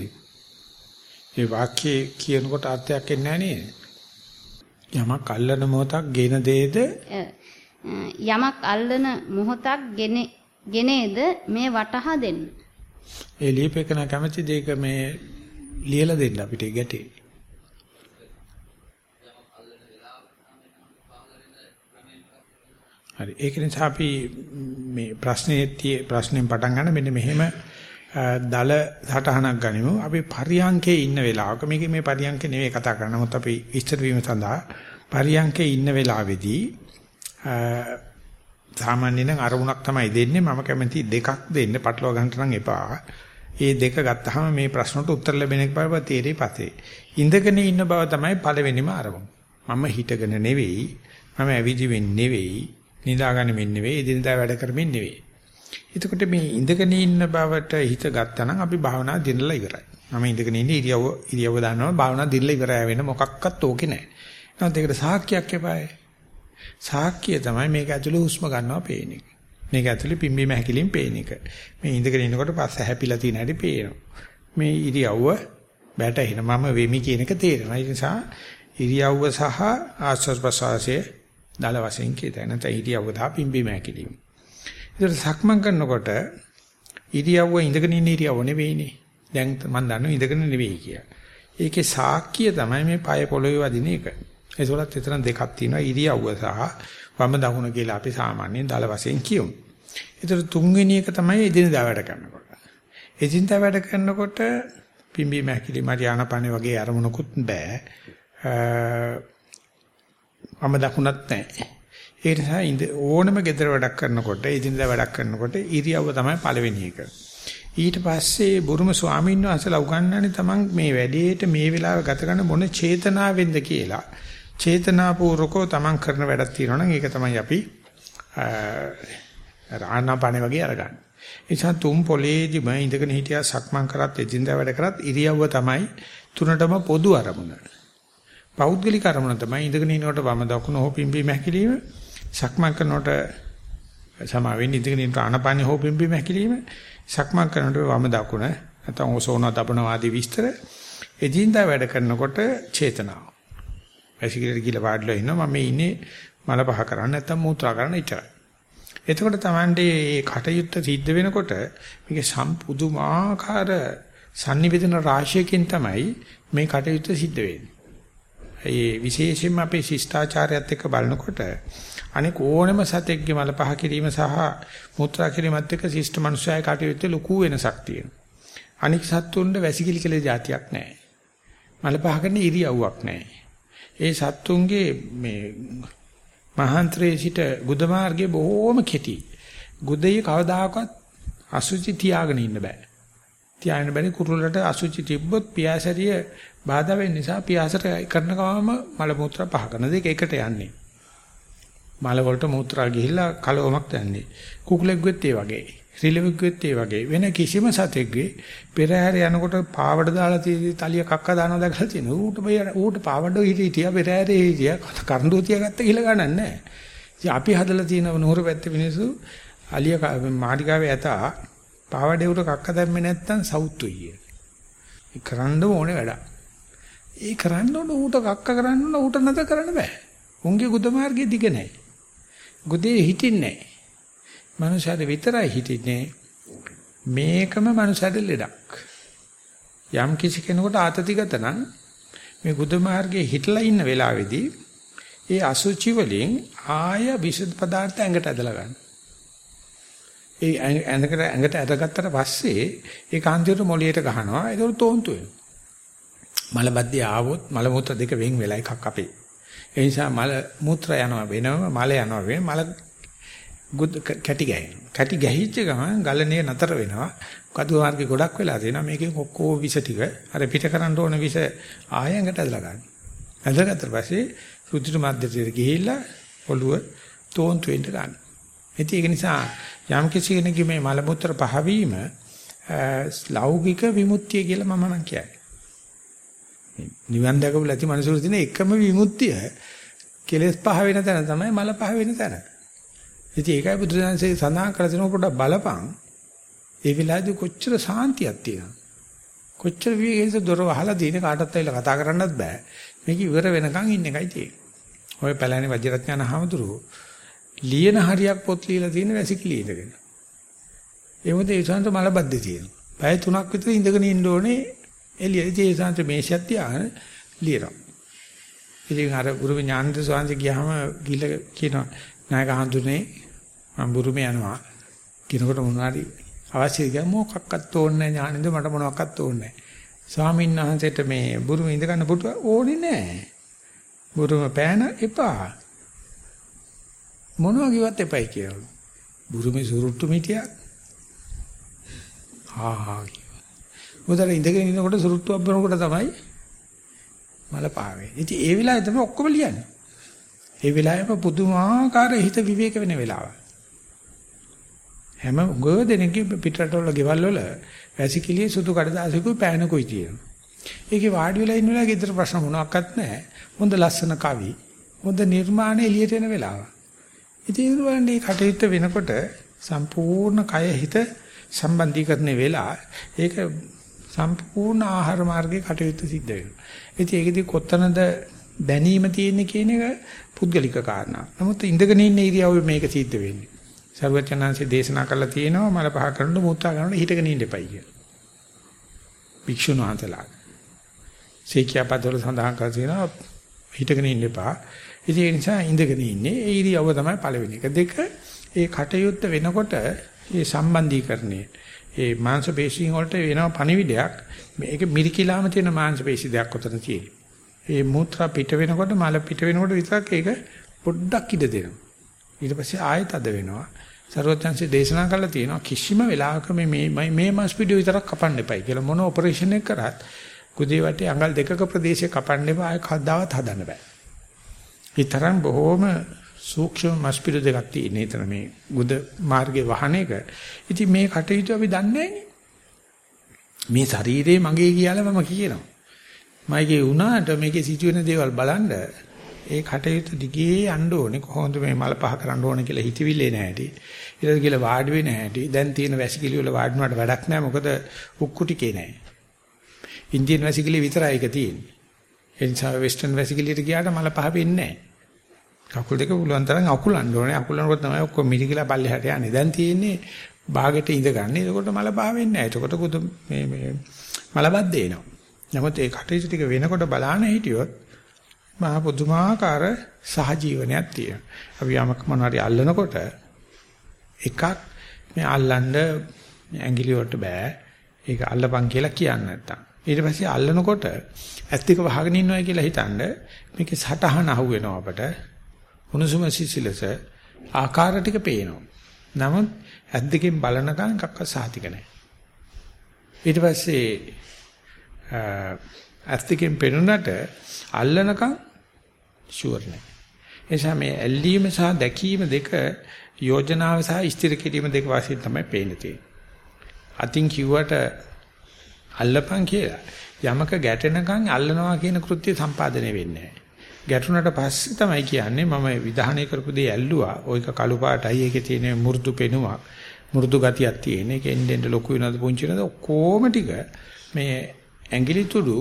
Speaker 1: ඒ වාක්‍යයේ කියනකොට අර්ථයක් එන්නේ නැහැ නේද? යමක් අල්ලන මොහොතක් ගෙන දෙයද
Speaker 2: යමක් අල්ලන මොහොතක් ගෙනේද මේ වටහා දෙන්න.
Speaker 1: ඒ ලියපෙකන කැමැති දෙයක මේ ලියලා දෙන්න අපිට ගැටේ. හරි ඒක නිසා අපි මේ ප්‍රශ්නේ ප්‍රශ්නෙන් පටන් ගන්න මෙන්න මෙහෙම දල සටහනක් ගනිමු. අපි පරියංකේ ඉන්න වෙලාවක මේක මේ පරියංකේ නෙවෙයි කතා කරන්නේ. නමුත් අපි විස්තර වීම සඳහා පරියංකේ ඉන්න වෙලාවේදී සාමාන්‍යයෙන් අරමුණක් තමයි දෙන්නේ. මම කැමති දෙකක් දෙන්න පටලවා ගන්නට නම් එපා. ඒ දෙක ගත්තාම මේ ප්‍රශ්නට උත්තර ලැබෙන එක බව තේරෙයි පස්සේ. ඉඳගෙන ඉන්න බව තමයි පළවෙනිම අරමුණ. මම හිටගෙන නෙවෙයි, මම ඇවිදිමින් නෙවෙයි, නිදාගන්නෙමින් නෙවෙයි, එදිනදා වැඩ කරමින් නෙවෙයි. එතකොට මේ ඉඳගෙන ඉන්න බවට හිත ගත්තා නම් අපි භාවනා දිනලා ඉවරයි. මම ඉඳගෙන ඉන්නේ ඉරියව්ව ඉරියව්ව දානවා භාවනා දිනලා ඉවරයි වෙන මොකක්වත් ඕකේ නැහැ. නැත්නම් ඒකට සාක්කියක් එපායි. සාක්කිය තමයි මේක ඇතුලේ හුස්ම ගන්නවා පේන එක. මේක ඇතුලේ පිම්බීම හැකිලින් පේන එක. මේ ඉඳගෙන ඉන්නකොට පස්ස හැපිලා තියෙන හැටි පේනවා. මේ ඉරියව්ව බැටහින මම වෙමි කියන එක තේරෙනවා. ඒ නිසා ඉරියව්ව සහ ආස්වාස් ප්‍රසවාසයේ දල වශයෙන් කියතන නැත්නම් ඉරියව්ව දා පිම්බීම හැකිලින්. ඒතර සක්මන් කරනකොට ඉරියව්ව ඉඳගෙන ඉන්න ඉරියව්ව නෙවෙයිනේ. දැන් මම දන්නවා ඉඳගෙන නෙවෙයි කියලා. ඒකේ සාක්කිය තමයි මේ পায় පොළොවේ වදින එක. ඒසොලත් එතන දෙකක් තියෙනවා ඉරියව්ව සහ වම දකුණ කියලා අපි සාමාන්‍යයෙන් දල වශයෙන් කියමු. ඒතර තුන්වෙනි එක තමයි එදිනදා වැඩ කරනකොට. එදිනදා වැඩ කරනකොට පිම්බි මහකිලි මරියානපනේ වගේ අරමුණකුත් බෑ. වම දකුණත් නැහැ. ඒ නිසා ඕනම gedara වැඩක් කරනකොට එදිනදා වැඩක් කරනකොට ඉරියව්ව තමයි පළවෙනි එක. ඊට පස්සේ බුරුම ස්වාමීන් වහන්සේලා උගන්වන්නේ තමන් මේ වැඩේට මේ වෙලාව ගත කරන මොන චේතනාවෙන්ද කියලා. චේතනාපූර්වකව තමන් කරන වැඩක් තියෙනවා නම් ඒක තමයි අපි ආනාපානේ වගේ අරගන්නේ. ඒ නිසා තුම් පොලේදිම ඉඳගෙන හිටියා සක්මන් කරත් එදින්දා වැඩ කරත් ඉරියව්ව තමයි තුනටම පොදු අරමුණ. පෞද්ගලික අරමුණ තමයි ඉඳගෙන ඉනකොට වම දකුණ හෝ පිම්බීම හැකිලිම සක්මන් කරනකොට සමා වෙන්නේ ඉඳගෙන ඉන්න ආනාපානේ හෝ පිම්බීම හැකිලිම සක්මන් කරනකොට වම දකුණ නැත්නම් ඕසෝන තපන වාදී විස්තර එදින්දා වැඩ කරනකොට චේතනාව වැසිකිළියට ගිහලා වාඩිලා ඉන්නවා මම ඉන්නේ මල පහ කරන්න නැත්නම් මූත්‍රා කරන්න ඉතරයි. එතකොට Tamande මේ කටයුත්ත සිද්ධ වෙනකොට මේක සම්පුදුමාකාර sannivedana රාශියකින් තමයි මේ කටයුත්ත සිද්ධ වෙන්නේ. ඒ විශේෂයෙන්ම අපේ ශිෂ්ටාචාරයත් එක්ක බලනකොට අනෙක් ඕනම සතෙක්ගේ මල පහ කිරීම සහ මූත්‍රා කිරීමත් එක්ක ශිෂ්ට මනුස්සයයි කටයුත්තේ ලොකු වෙනසක් තියෙනවා. අනික් සත්තුන්ට වැසිකිලි කියලා જાතියක් නැහැ. මල පහ කරන ඉරියව්වක් නැහැ. ඒ සත්තුන්ගේ මේ මහාන්තරයේ සිට ගුද මාර්ගයේ බොහෝම කෙටි. ගුදේ කවදාකවත් අසුචි තියාගෙන ඉන්න බෑ. තියාගෙන බැරි කුරුල්ලට අසුචි තිබ්බොත් පියාසරිය බාධා වෙන නිසා පියාසට කරන ගමම මල මුත්‍රා පහ කරන දෙක එකට යන්නේ. මල වලට මුත්‍රා ගිහිල්ලා කලවමක් දැන්නේ. කුකුලෙක් වෙත් ඒ වගේ. රිලෙවෙකුත් ඒ වගේ වෙන කිසිම සතෙක්ගේ පෙරහැර යනකොට පාවඩ දාලා තියෙදි තලිය කක්ක දානවා දැකලා තියෙනවා. ඌට බය ඌට පාවඩ හිටියා පෙරහැරේ හිටියා කරඬුව තියාගත්ත කියලා ගණන් නැහැ. ඉතින් අපි හදලා තියෙන නුහුරු පැත්තේ මිනිස්සු අලිය මාඩිකාවේ ඇතා පාවඩේ උට කක්ක දැම්මේ නැත්තම් සවුත්තුයි කිය. ඒ කරන්න ඕනේ වැඩක්. ඒ කරන්න ඕන ඌට කක්ක කරන්න ඕන ඌට නැත කරන්න බෑ. උන්ගේ ගුද මාර්ගයේ දිග නැහැ. ගුදේ හිටින්නේ නැහැ. මනුෂයාට විතරයි හිටින්නේ මේකම මනුෂයාට ලෙඩක්. යම් කිසි කෙනෙකුට ආතතිගත නම් මේ බුදු මාර්ගයේ හිටලා ඉන්න වෙලාවේදී ඒ අසුචි වලින් ආය විසුද්ධ පදාර්ථ ඇඟට ඇදලා ගන්න. ඒ ඇඟට ඇඟට ඇදගත්තට පස්සේ ඒ කාන්තියට මොළියට ගහනවා. ඒක තෝන්තු වෙනවා. මල බද්දේ ආවොත් මල මුත්‍ර දෙක වෙන් වෙලා එකක් අපේ. ඒ නිසා මල මුත්‍ර යනවා වෙනම මල යනවා වෙන මල ගුද කැටි ගැහෙනවා. කැටි ගැහිච්ච ගමන් ගලණය නතර වෙනවා. කදු මාර්ගේ ගොඩක් වෙලා තියෙනවා. මේකෙන් ඔක්කොම විස ටික අර පිට කරන්න ඕන විස ආයෙකට ඇදලා ගන්න. ඇදගත්තට පස්සේ රුධිර මාධ්‍යයට ගිහිල්ලා ඔළුව තෝන්තු වෙන්න ගන්න. ඉතින් ඒක නිසා යම් කිසි කෙනෙකුගේ මේ මල මුත්‍ර පහවීම ලෞකික විමුක්තිය කියලා මම නම් කියයි. නිවන් දැකපු ලැති මනසුරු තියෙන එකම විමුක්තිය කෙලෙස් පහ වෙන තැන තමයි මල පහ වෙන තැන. ඉතින් ඒකයි බුදුරජාණන්සේ සඳහන් කරලා තියෙන පොඩ්ඩක් බලපං. ඒ වෙලාවේදී කොච්චර සාන්තියක් තියෙනවද? කොච්චර විවේකයෙන්ද දොර වහලා දින කාටවත් ඇවිල්ලා කතා කරන්නත් බෑ. මේක ඉවර වෙනකන් ඉන්න එකයි තියෙන්නේ. ඔය පැලෑනේ වජිරඥාන හාමුදුරුවෝ ලියන හරියක් පොත් ලියලා තියෙන වැසිකිලි ඉඳගෙන. ඒ මොකද ඒ සංස මලබද්දේ තියෙනවා. පැය 3ක් විතර ඉඳගෙන ඉන්න ඕනේ එළිය. ඒ සංස මේෂයක් තියාගෙන ලියනවා. ඉතින් අර ගුරු ඥානන්ද ස්වාමීන් ගියාම ගිල කියනවා නායක හඳුනේ මම බුරුමේ යනවා. කිනකොට මොනවාරි අවශ්‍ය ගියා මොකක්වත් ඕනේ නැහැ ඥානන්ද මට මොනවක්වත් ඕනේ නැහැ. ස්වාමීන් වහන්සේට මේ බුරුමේ ඉඳ ගන්න පුටුව ඕනේ නැහැ. බුරුම පෑන එපා. මොනවා කිව්වත් එපයි කියලා. බුරුමේ සුරුට්ටු මිටියක්. හා හා කිව්වා. මොකද ඉඳගෙන ඉන්නකොට සුරුට්ටුවක් බනකොට තමයි මල පාවේ. ඉතින් ඒ වෙලාවේ තමයි ඔක්කොම ලියන්නේ. ඒ වෙලාවෙම පුදුමාකාර හිත විවේක වෙන වෙලාවක්. හැම උගව දෙනෙක්ගේ පිටරටවල ගෙවල් වල වැසිකිළියේ සුදු කඩදාසියකුයි පෑනකුයි තියෙනවා. ඒකේ වාඩි වෙලා ඉන්න වෙලාවේ ගෙදර ප්‍රශ්න මොනවත් නැහැ. හොඳ ලස්සන කවි. හොඳ නිර්මාණ එළියට එන වෙලාව. ඉතින් ඒ වගේ කටයුත්ත වෙනකොට සම්පූර්ණ කය හිත සම්බන්ධීකරණය වෙලා ඒක සම්පූර්ණ ආහාර මාර්ගයේ කටයුත්ත සිද්ධ වෙනවා. ඉතින් ඒකෙදි කොතනද දැනීම තියෙන්නේ කියන එක පුද්ගලික කාරණා. නමුත් ඉඳගෙන ඉන්න ඉරියව්වේ මේක සිද්ධ වෙන්නේ. සර්වචනංශේ දේශනා කරලා තියෙනවා මල පහ කරනකොට මුත්‍රා කරනකොට හිටගෙන ඉන්න එපයි කියලා. භික්ෂුන් වහන්සේලා. සීකියාපදවල සඳහන් කරලා තියෙනවා හිටගෙන ඉන්න එපා. ඉතින් ඒ නිසා ඉඳගෙන ඉන්නේ ඒ ඉරියව්ව තමයි පළවෙනි එක. දෙක ඒ කටයුත්ත වෙනකොට ඒ සම්බන්ධීකරණය ඒ මාංශ පේශීන් වලට වෙනව පණිවිඩයක් මේක මිරිකිලාම තියෙන මාංශ පේශී දෙයක් උතන තියෙන්නේ. ඒ මුත්‍රා පිට වෙනකොට මල පිට වෙනකොට විතරක් ඒක පොඩ්ඩක් ඉඩ දෙනවා. ඊට පස්සේ ආයෙත් අද වෙනවා. සර්වඥාන්සේ දේශනා කළා තියෙනවා කිසිම වෙලාවක මේ මේ මේ මාස් පිටිය විතරක් කපන්න එපයි කියලා මොන ඔපරේෂන් එක කරත් කුදී වටේ අඟල් දෙකක ප්‍රදේශය කපන්න එපා ආයෙ කවදාවත් හදන්න බෑ. ඒ තරම් බොහොම සූක්ෂම මස්පිඩු දෙකක් තියෙන. එතන මේ ගුද මාර්ගයේ වහන එක. ඉතින් මේ කටයුතු අපි දන්නේ මේ ශරීරේ මගේ කියලා මම කියනවා. මයිගේ වුණාට මේකේ සිදුවෙන දේවල් බලන්න ඒ කටයුතු දිගේ යන්න ඕනේ කොහොමද මේ මල පහ කරන්න ඕනේ කියලා හිතවිල්ලේ නැහැටි. ඊට කියලා වාඩි වෙන්නේ නැහැටි. දැන් තියෙන වැසිකිලි වල වාඩිනාට වැඩක් නැහැ මොකද උක්කු ටිකේ නැහැ. ඉන්දියන් වැසිකිලි විතරයි ඒක තියෙන්නේ. ඒ නිසා වෙස්ටර්න් වැසිකිලියට ගියාට මල පහ වෙන්නේ නැහැ. කකුල් දෙක පුළුවන් තරම් අකුලන්න ඕනේ. අකුලනකොට තමයි ඔක්කොම මිරිකිලා පල්ලෙහාට යන්නේ. දැන් තියෙන්නේ බාගෙට ඉඳගන්නේ. එතකොට මල පහ වෙන්නේ නැහැ. එතකොට කුද මේ මේ මලබද්ද එනවා. නමුත් ඒ කටයුතු ටික වෙනකොට බලාන හිටියොත් මහා පුදුමාකාර සහජීවනයක් තියෙනවා. අපි යමක් මොනවාරි අල්ලනකොට එකක් මේ අල්ලන්න ඇඟිලි වලට බෑ. ඒක අල්ලපන් කියලා කියන්නේ නැත්තම්. ඊට පස්සේ අල්ලනකොට ඇස් දෙක වහගෙන ඉන්නවා කියලා හිතනද මේකේ සටහන අහුවෙනවා අපට. උණුසුම සිසිලස ආකාර ටික පේනවා. නමුත් ඇස් දෙකෙන් බලනකම් එකක්වත් සාතික නැහැ. ඊට පස්සේ ඇස් දෙකෙන් පෙනුනට අල්ලනකම් ෂුවර් නැහැ. එනිසා මේ ඇල්ලීම සහ දැකීම දෙක යෝජනාව සහ ස්ථිර කිරීම දෙක වශයෙන් තමයි පේන්නේ තියෙන්නේ. අතින් කිව්වට අල්ලපන් කියලා යමක ගැටෙනකන් අල්ලනවා කියන කෘත්‍ය සම්පාදනය වෙන්නේ නැහැ. ගැටුණට පස්සේ තමයි කියන්නේ මම විධානය කරපු දේ ඇල්ලුවා. ඔයක කළු පාටයි ඒකේ තියෙන මෘදු පෙනුමක්. මෘදු ගතියක් තියෙන. ඒක එන්නෙන් ලොකු වෙනවද පුංචි වෙනවද ඔක්කොම ටික මේ ඇඟිලි තුඩු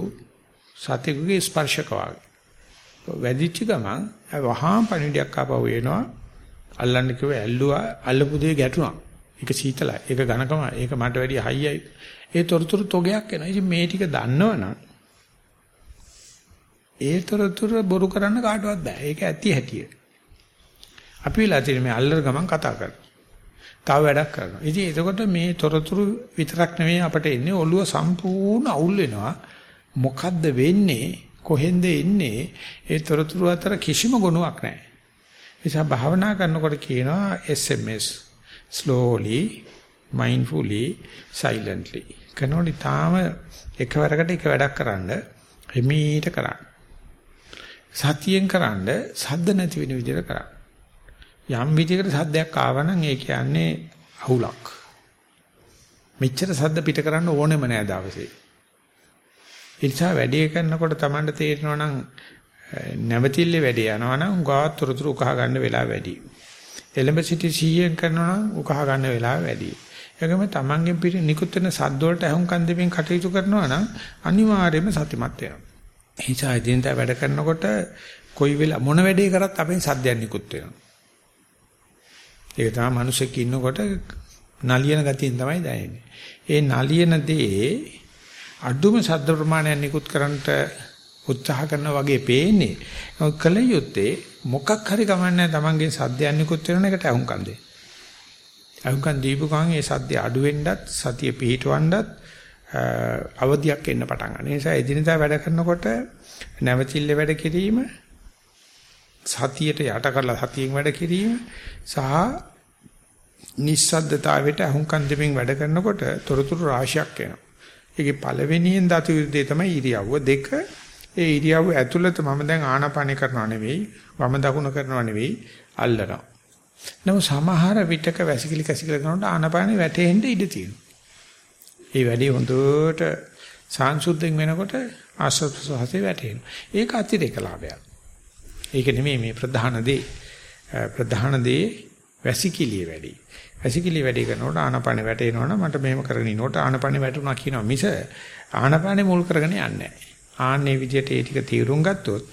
Speaker 1: සතෙකුගේ ස්පර්ශක වාගේ. වැඩිච්ච ගමන් වහාම පණිවිඩයක් ආපහු එනවා. අල්ලන්න කිව්ව ඇල්ලුවා අල්ලපු දේ ගැටුණා. ඒක සීතලයි. ඒක ඝනකම. ඒක මට වැඩි හයියයි. ඒ තොරතුරු තොගයක් එනවා. ඉතින් මේ ටික දන්නවනම් ඒ තොරතුරු බොරු කරන්න කාටවත් බෑ. ඒක ඇති හැටිය. අපි වෙලා තියෙන මේ අල්ලර ගමන් කතා කරනවා. තව වැඩක් කරනවා. ඉතින් එතකොට මේ තොරතුරු විතරක් නෙවෙයි අපට එන්නේ ඔළුව සම්පූර්ණ අවුල් වෙනවා. මොකද්ද වෙන්නේ කොහෙන්ද එන්නේ ඒ තොරතුරු අතර කිසිම ගුණයක් නැහැ. නිසා භාවනා කරනකොට කියනවා SMS slowly mindfully silently කනෝනි තාම එකවරකට එක වැඩක් කරන්න එමීට කරන්න. සතියෙන් කරන්න සද්ද නැති වෙන විදිහට කරන්න. යම් විදිහකට සද්දයක් ආවනම් ඒ කියන්නේ අහුලක්. මෙච්චර සද්ද පිට කරන්න ඕනෙම නෑ දවසේ. ඒ නිසා වැඩේ කරනකොට Tamanට තේරෙනවා නම් නැවතිල්ලේ වැඩේ යනවා නම් උගාවත් තොරතුරු උකහා ගන්න වෙලාව වැඩි. එලඹ සිටි 100න් කරනවා නම් උකහා ගන්න වෙලාව වැඩි. ඒකම Tamanගෙන් පිට නිකුත් වෙන සද්ද වලට අහුම්කම් දෙමින් කටයුතු කරනවා නම් අනිවාර්යයෙන්ම සතිමත් වෙනවා. ඒ නිසා ඉදින්දා වැඩ කරනකොට කොයි වෙලාව මොන වැඩේ කරත් අපෙන් සද්දයක් නිකුත් වෙනවා. ඒක තමයි මිනිස්සෙක් ඉන්නකොට නලියන ගතියෙන් තමයි දැනෙන්නේ. ඒ නලියන දේ අඩුම ශබ්ද ප්‍රමාණයක් නිකුත් කරන්නට උත්සාහ කරන වගේ පේන්නේ. නමුත් කල යුත්තේ මොකක් හරි කමන්නේ තමන්ගේ සද්දයක් නිකුත් වෙන එකට අහුම්කම් දෙන්න. අහුම්කම් දීපු ගමන් ඒ සද්ද අඩු වෙන්නත් සතිය පිහිටවන්නත් අවදියක් එන්න පටන් ගන්නවා. ඒ නිසා එදිනදා වැඩ කරනකොට නැවතිල්ල වැඩ කිරීම සතියට යට කරලා සතියෙන් වැඩ කිරීම සහ නිස්සද්දතාවයට අහුම්කම් දෙමින් වැඩ කරනකොට තොරතුරු රාශියක් එනවා. ඒකේ පළවෙනියෙන් දතු විරුද්ධය තමයි ඉරියව්ව දෙක. ඒ ඉරියව්ව ඇතුළත මම දැන් ආනාපානය කරනව නෙවෙයි, වම දකුණ කරනව නෙවෙයි, අල්ලනවා. නමුත් සමහර විටක වැසිකිලි කැසිකිලි කරනකොට ආනාපානෙ වැටෙන්න ඉඩ තියෙනවා. ඒ වැඩේ හොඳට සාංශුද්ධෙන් වෙනකොට ආශ්‍රත් ප්‍රසවාසයේ වැටෙනවා. ඒක අතිරේක ලාභයක්. ඒක නෙමෙයි මේ ප්‍රධාන දේ. ප්‍රධාන දේ වැසිකිළිය වැඩි. වැසිකිලි වැඩි කරනකොට ආනපන වැටෙනවනම් මට මෙහෙම කරගෙන ඉනකොට ආනපන වැටුණා කියනවා මිස ආනපනේ මුල් කරගෙන යන්නේ නැහැ. ආන්නේ විදිහට ඒ ටික තීරුම් ගත්තොත්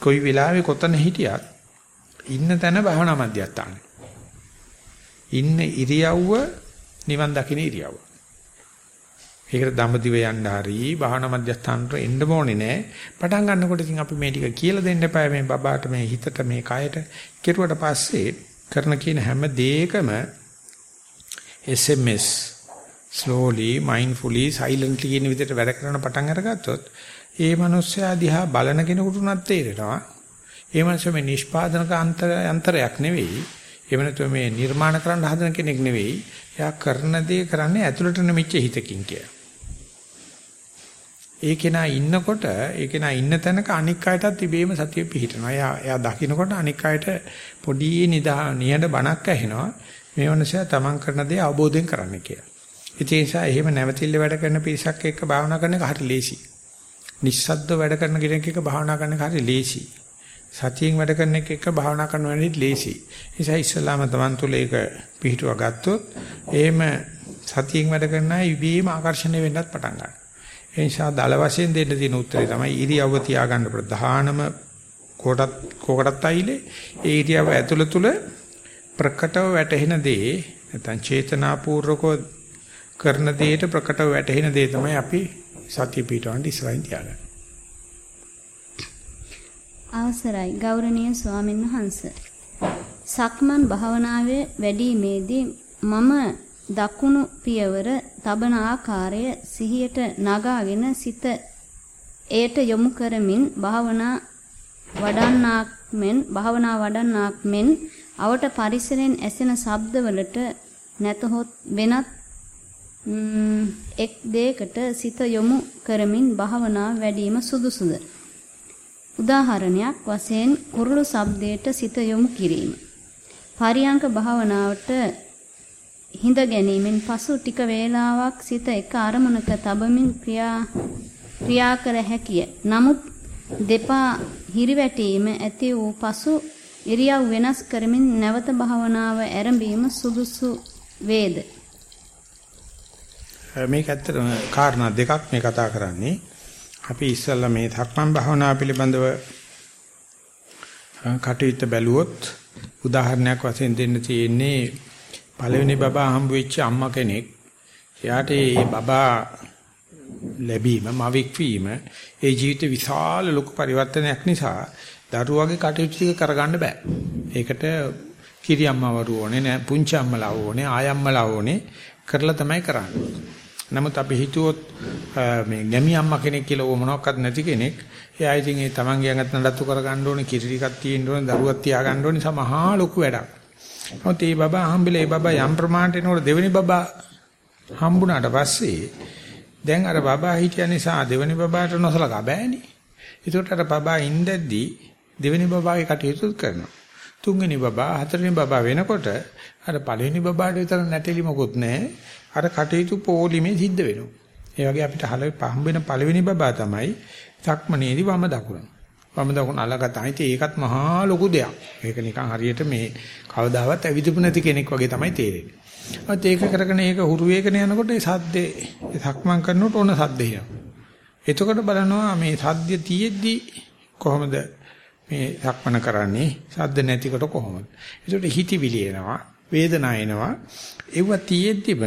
Speaker 1: කොයි වෙලාවෙ කොතන හිටියත් ඉන්න තැන භවනා මධ්‍යස්ථානේ. ඉන්න ඉරියව්ව නිවන් දකින්න ඉරියව්ව. ඒකට දඹදිව යන්න හරි භාවනා මධ්‍යස්ථානට එන්න ඕනේ නෑ. පටන් ගන්නකොට ඉතින් අපි මේ ටික කියලා දෙන්න එපා මේ බබාට මේ හිතට මේ කයට කෙරුවට පස්සේ කරන කියන හැම දෙයකම SMS slowly mindfully silently කියන විදිහට වැඩ කරන පටන් අරගත්තොත් ඒ මනුස්සයා දිහා බලන කෙනෙකුට උනත් තේරෙනවා. ඒ මනුස්සයා මේ නිෂ්පාදනක අන්තරයක් නෙවෙයි. එහෙම නැත්නම් මේ නිර්මාණ කරන්න හදන කෙනෙක් නෙවෙයි. එයා කරන දේ කරන්නේ ඇතුළට නැමිච්ච හිතකින් කියලා. ඒ කෙනා ඉන්නකොට ඒ කෙනා ඉන්න තැනක අනික් අයටත් ඉබේම සතිය පිහිටනවා. එයා එයා දකින්නකොට අනික් අයට පොඩි නිදා නිහඬ බණක් ඇහෙනවා. මේ වෙනසය තමන් කරන දේ අවබෝධයෙන් කරන්න කියලා. ඒ නිසා එහෙම නැවතිල්ල වැඩ කරන පිරිසක් එක්ක භාවනා කරන එක හරි ලේසි. නිස්සද්ද වැඩ කරන කෙනෙක් එක්ක භාවනා කරන එක හරි ලේසි. සතියෙන් වැඩ කරන එක එක්ක භාවනා කරන වෙලෙත් ලේසි. ඒ නිසා ඉස්සලාම තමන් තුළ ඒක පිහිටුව ගත්තොත් එහෙම සතියෙන් වැඩ කරන අය ඉබේම ආකර්ෂණය වෙන්නත් පටන් ගන්නවා. ඒ නිසා දල වශයෙන් දෙන්න තියෙන උත්තරේ තමයි ඉරියව්ව තියාගන්න ප්‍රධානම කොටත් කොකටත් අයිලේ ඒ ඉරියව්ව ඇතුළ තුල ප්‍රකටව වැටහෙන දේ නැත්නම් චේතනාපූර්වකව කරන දෙයට ප්‍රකටව වැටහෙන දේ තමයි අපි සතිය පිටවන්න ඉස්සරහින් තියාගන්නේ.
Speaker 2: අවසරයි ගෞරවනීය ස්වාමීන් වහන්ස. සක්මන් භාවනාවේ වැඩිමේදී මම දකුණු පියවර තබන ආකාරය සිහියට නගාගෙන සිත එයට යොමු කරමින් භාවනා වඩන්නාක් මෙන් භාවනා වඩන්නාක් මෙන් අවට පරිසරයෙන් ඇසෙන ශබ්දවලට නැතහොත් වෙනත් එක් දෙයකට සිත යොමු කරමින් භාවනා වැඩිම සුදුසුද උදාහරණයක් වශයෙන් කුරුළු ශබ්දයට සිත යොමු කිරීම පරියංක භාවනාවට හිඳ ගැනීමෙන් පසු ටික වේලාවක් සිත එක අරමුණක තබමින් ක්‍රියා ක්‍රියා කර හැකිය. නමුත් දෙපා හිරිවැටීම ඇති වූ පසු ඉරියව් වෙනස් කරමින් නැවත භාවනාව ආරම්භීම සුදුසු වේද?
Speaker 1: මේක ඇත්තටම කාරණා දෙකක් මේ කතා කරන්නේ. අපි ඉස්සල්ලා මේ ධක්මන් භාවනාව පිළිබඳව කටයුත්ත බැලුවොත් උදාහරණයක් වශයෙන් දෙන්න තියෙන්නේ පළවෙනි බබා හම්බ වෙච්ච අම්මා කෙනෙක් එයාට ඒ බබා ලැබීම මවෙක් වීම ඒ ජීවිත විශාල ලොකු පරිවර්තනයක් නිසා දරුවගේ කටයුතු ටික කරගන්න බෑ. ඒකට කිරි අම්මවරු ඕනේ නෑ පුංචි අම්මලා ඕනේ ආයම්මලා ඕනේ කරලා තමයි කරන්නේ. නමුත් අපි හිතුවොත් මේ ගැමි අම්මා කෙනෙක් කියලා ඕ මොනවත් නැති කෙනෙක් එයා ඉතින් ඒ තමන්ගේ ඇඟත් නඩත්තු කර ගන්න ඕනේ කිරි ටිකක් තියෙන්න ඕනේ දරුවක් තියා ගන්න ඕනේ සමහා ලොකු වැඩක්. මොකද මේ බබා හම්බෙලා ඒ බබා යම් ප්‍රමාණයට එනකොට දෙවෙනි බබා හම්බුණාට පස්සේ දැන් අර බබා හිටිය නිසා දෙවෙනි බබාට නොසලකා බෑනේ. ඒකට අර බබා ඉඳද්දී දෙවෙනි බබාගේ කටයුතු කරනවා. තුන්වෙනි බබා හතරවෙනි බබා වෙනකොට අර පළවෙනි බබාට විතර නැටෙලි මොකුත් නැහැ. අර කටයුතු පොලිමේ සිද්ධ වෙනවා. ඒ වගේ අපිට හල පහම්බෙන පළවෙනි බබා තමයි සක්මනේදී වම දකුණ. වම දකුණ අලගතයි. ඒකත් මහා ලොකු දෙයක්. ඒක නිකන් හරියට මේ කවදාවත් ඇවිදපු නැති කෙනෙක් වගේ තමයි තේරෙන්නේ. ඒත් ඒක කරගෙන ඒක හුරු වේගන යනකොට ඒ සද්දේ සක්මන් කරනකොට ඕන සද්දේ එනවා. එතකොට බලනවා මේ සද්ද තියෙද්දි කොහොමද මේ සක්මන කරන්නේ සද්ද නැතිකොට කොහොමද? ඒකට හිතවිලි එනවා, වේදනා එනවා. ඒව තියෙද්දිම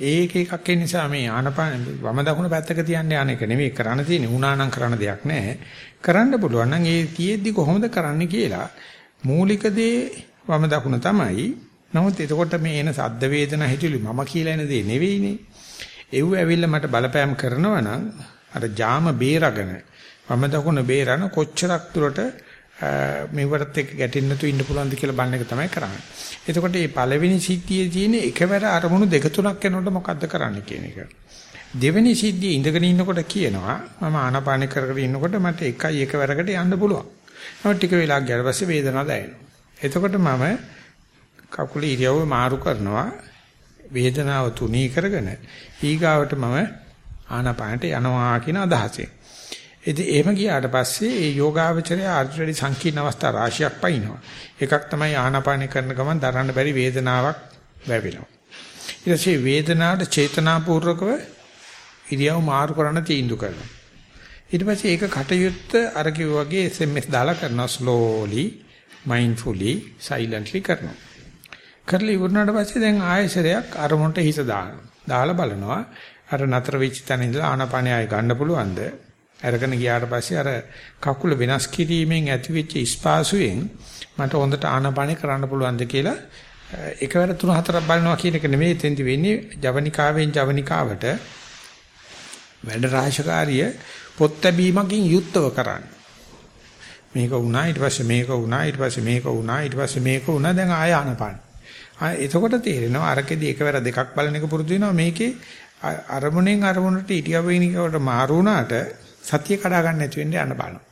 Speaker 1: ඒක එකක් ඒ නිසා මේ ආනපාන වම දකුණ පැත්තක තියන්න යන එක නෙමෙයි කරන්න තියෙන්නේ. උනානම් කරන්න දෙයක් නැහැ. කරන්න පුළුවන් නම් ඒ තියෙද්දි කොහොමද කරන්නේ කියලා මූලික දේ වම දකුණ තමයි. නමුත් එතකොට මේ එන සද්ද වේදනා හිතුලි මම කියලා එන දේ නෙවෙයිනේ. ඒව ඇවිල්ලා මට බලපෑම් කරනවා නම් අර ජාම බේරගෙන වම දකුණ බේරන කොච්චරක් දුරට මේවට එක්ක ගැටෙන්න තු ඉන්න පුළුවන්ද කියලා බලන එක තමයි කරන්නේ. එතකොට මේ පළවෙනි සිද්ධියේ තියෙන එකවර අරමුණු දෙක තුනක් යනකොට මොකද්ද කරන්න කියන එක. දෙවෙනි සිද්ධියේ ඉඳගෙන ඉන්නකොට කියනවා මම ආනාපාන කරගෙන ඉන්නකොට මට එකයි එකවරකට යන්න පුළුවන්. නමුත් ටික වෙලාවක් ගියාට පස්සේ වේදනාව දැනෙනවා. එතකොට මම කකුලේ ඉරියව්ව මාරු කරනවා වේදනාව තුනී කරගෙන ඊගාවට මම ආනාපානට යනවා කියන අදහසෙන්. ඉතින් එහෙම ගියාට පස්සේ ඒ යෝගාවචරය ආර්ථික සංකීර්ණ අවස්ථා රාශියක් පයින්නවා. එකක් තමයි ආනාපාන කරන ගමන් දරන්න බැරි වේදනාවක් වැවෙනවා. ඊට පස්සේ වේදනාවට චේතනාපූර්වකව ඉරියව් මාරු කරන්න තීන්දුව කරනවා. ඊට පස්සේ ඒක කටයුත්ත අර වගේ SMS දාලා කරනවා slowly mindfully silently කරනවා. කරලා ඉවරනාට පස්සේ දැන් ආයෙසරයක් අරමුණට හිත දානවා. දාලා බලනවා අර නතර වෙච්ච තැන ඉඳලා ආනාපානය ආයෙ ගන්න පුළුවන්ද? අරගෙන ගියාට පස්සේ අර කකුල වෙනස් කිරීමෙන් ඇතිවෙච්ච ස්පාසුවෙන් මට හොඳට ආනාපානය කරන්න පුළුවන්ද කියලා එකවර තුන හතරක් බලනවා කියන එක නෙමෙයි එතෙන්දි වෙන්නේ ජවනිකාවෙන් ජවනිකාවට වැඩ රාශකාරිය පොත් ලැබීමකින් යුක්තව කරන්න. මේක වුණා ඊට පස්සේ මේක වුණා ඊට පස්සේ මේක වුණා ඊට පස්සේ මේක වුණා දැන් ආය ආනපාන. ආ එතකොට තේරෙනවා අරකෙදි එකවර දෙකක් බලන එක පුරුදු වෙනවා මේකේ අරමුණෙන් අරමුණට ඉටියවෙනිකට මාරු වුණාට සතිය කඩා ගන්න නැති වෙන්න යන්න බලනවා.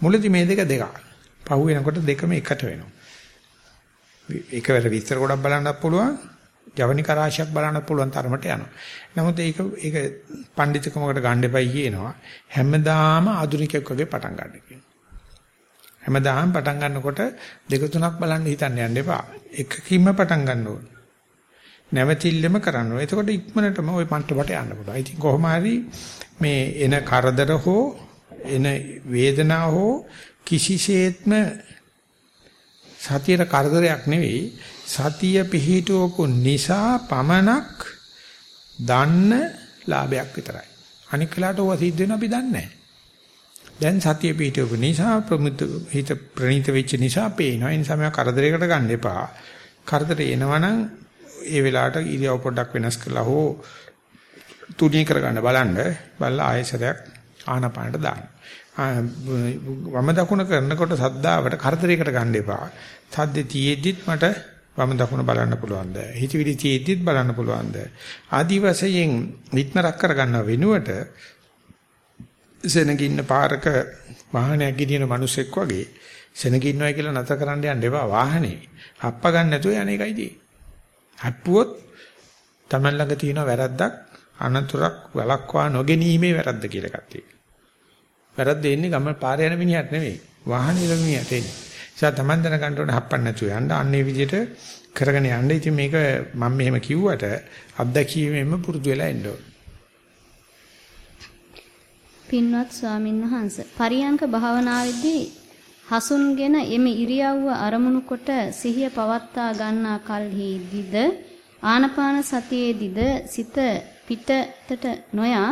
Speaker 1: මුලදි මේ දෙක දෙකක්. පහු වෙනකොට දෙකම එකට වෙනවා. එකවර විස්තර ගොඩක් බලන්නත් පුළුවන්. ජවනික රාශියක් බලන්නත් පුළුවන් තරමට යනවා. නමුත් ඒක ඒක පඬිතුකමකට ගන්න එපයි කියනවා. හැමදාම ආධුනිකයෙක් වගේ පටන් ගන්න කියනවා. හැමදාම පටන් ගන්නකොට දෙක තුනක් බලන්න හිතන්න යන්න එපා. එකකින්ම පටන් ගන්න ඕනේ. නැවතිල්ලම කරන්න ඕනේ. එතකොට ඉක්මනටම ওই මන්ටපට යන්න පුළුවන්. ඉතින් කොහොම හරි මේ එන කරදර හෝ එන වේදනාව හෝ කිසිසේත්ම සතියේ කරදරයක් නෙවෙයි සතිය පිහිටුවපු නිසා පමණක් දන්න ලාභයක් විතරයි. අනික් වෙලාවට ඕවා සිද්ධ වෙන අපි දන්නේ නැහැ. දැන් සතිය පිහිටුවපු නිසා ප්‍රමුත් හිත ප්‍රණීත වෙච්ච නිසා පේනවා. ඒ නිසා මම කරදරයකට ගන්න එපා. කරදරේ එනවනම් ඒ වෙලාවට ඉරියව් පොඩ්ඩක් වෙනස් කරලා හෝ තුනී කරගන්න බලන්න බලලා ආයෙසරයක් ආනපානට දාන්න. වම දකුණ කරනකොට සද්දාවට කරදරයකට ගන්න එපා. සද්දේ තියෙද්දිත් මට වම දකුණ බලන්න පුළුවන්ද? හිතවිලි තියෙද්දිත් බලන්න පුළුවන්ද? ආදි වශයෙන් විත්මරක් කරගන්න වෙනුවට සෙනගින්න පාරක වාහනයක් ගෙනියන මිනිසෙක් වගේ සෙනගින්නවයි කියලා නැතර කරන්න යන්න එපා වාහනේ. හප්ප ගන්න නැතුව යන එකයි තියෙන්නේ. හප්පුවොත් Taman ළඟ තියෙන වැරද්දක් අනතුරක් වළක්වා නොගැනීමේ වැරද්ද කියලා එකක් තියෙනවා. වැරද්ද එන්නේ ගම පාරේ යන මිනිහට නෙවෙයි. වාහනේ යන මිනිහට එන්නේ. ඒසත් Taman දැනගන්න ඕනේ හප්පන්න නැතුව යන්න. අන්නේ විදිහට කරගෙන යන්න. ඉතින් මේක මම මෙහෙම කිව්වට අත්දැකීමෙන්ම පුරුදු වෙලා එන්න ඕනේ.
Speaker 2: පින්වත් ස්වාමින්වහන්සේ පරියංක භාවනාවේදී හසුන්ගෙන එමෙ ඉරියව්ව අරමුණු කොට සිහිය පවත්වා ගන්නා කල්හිදීද ආනපාන සතියේදීද සිත පිටතට නොයා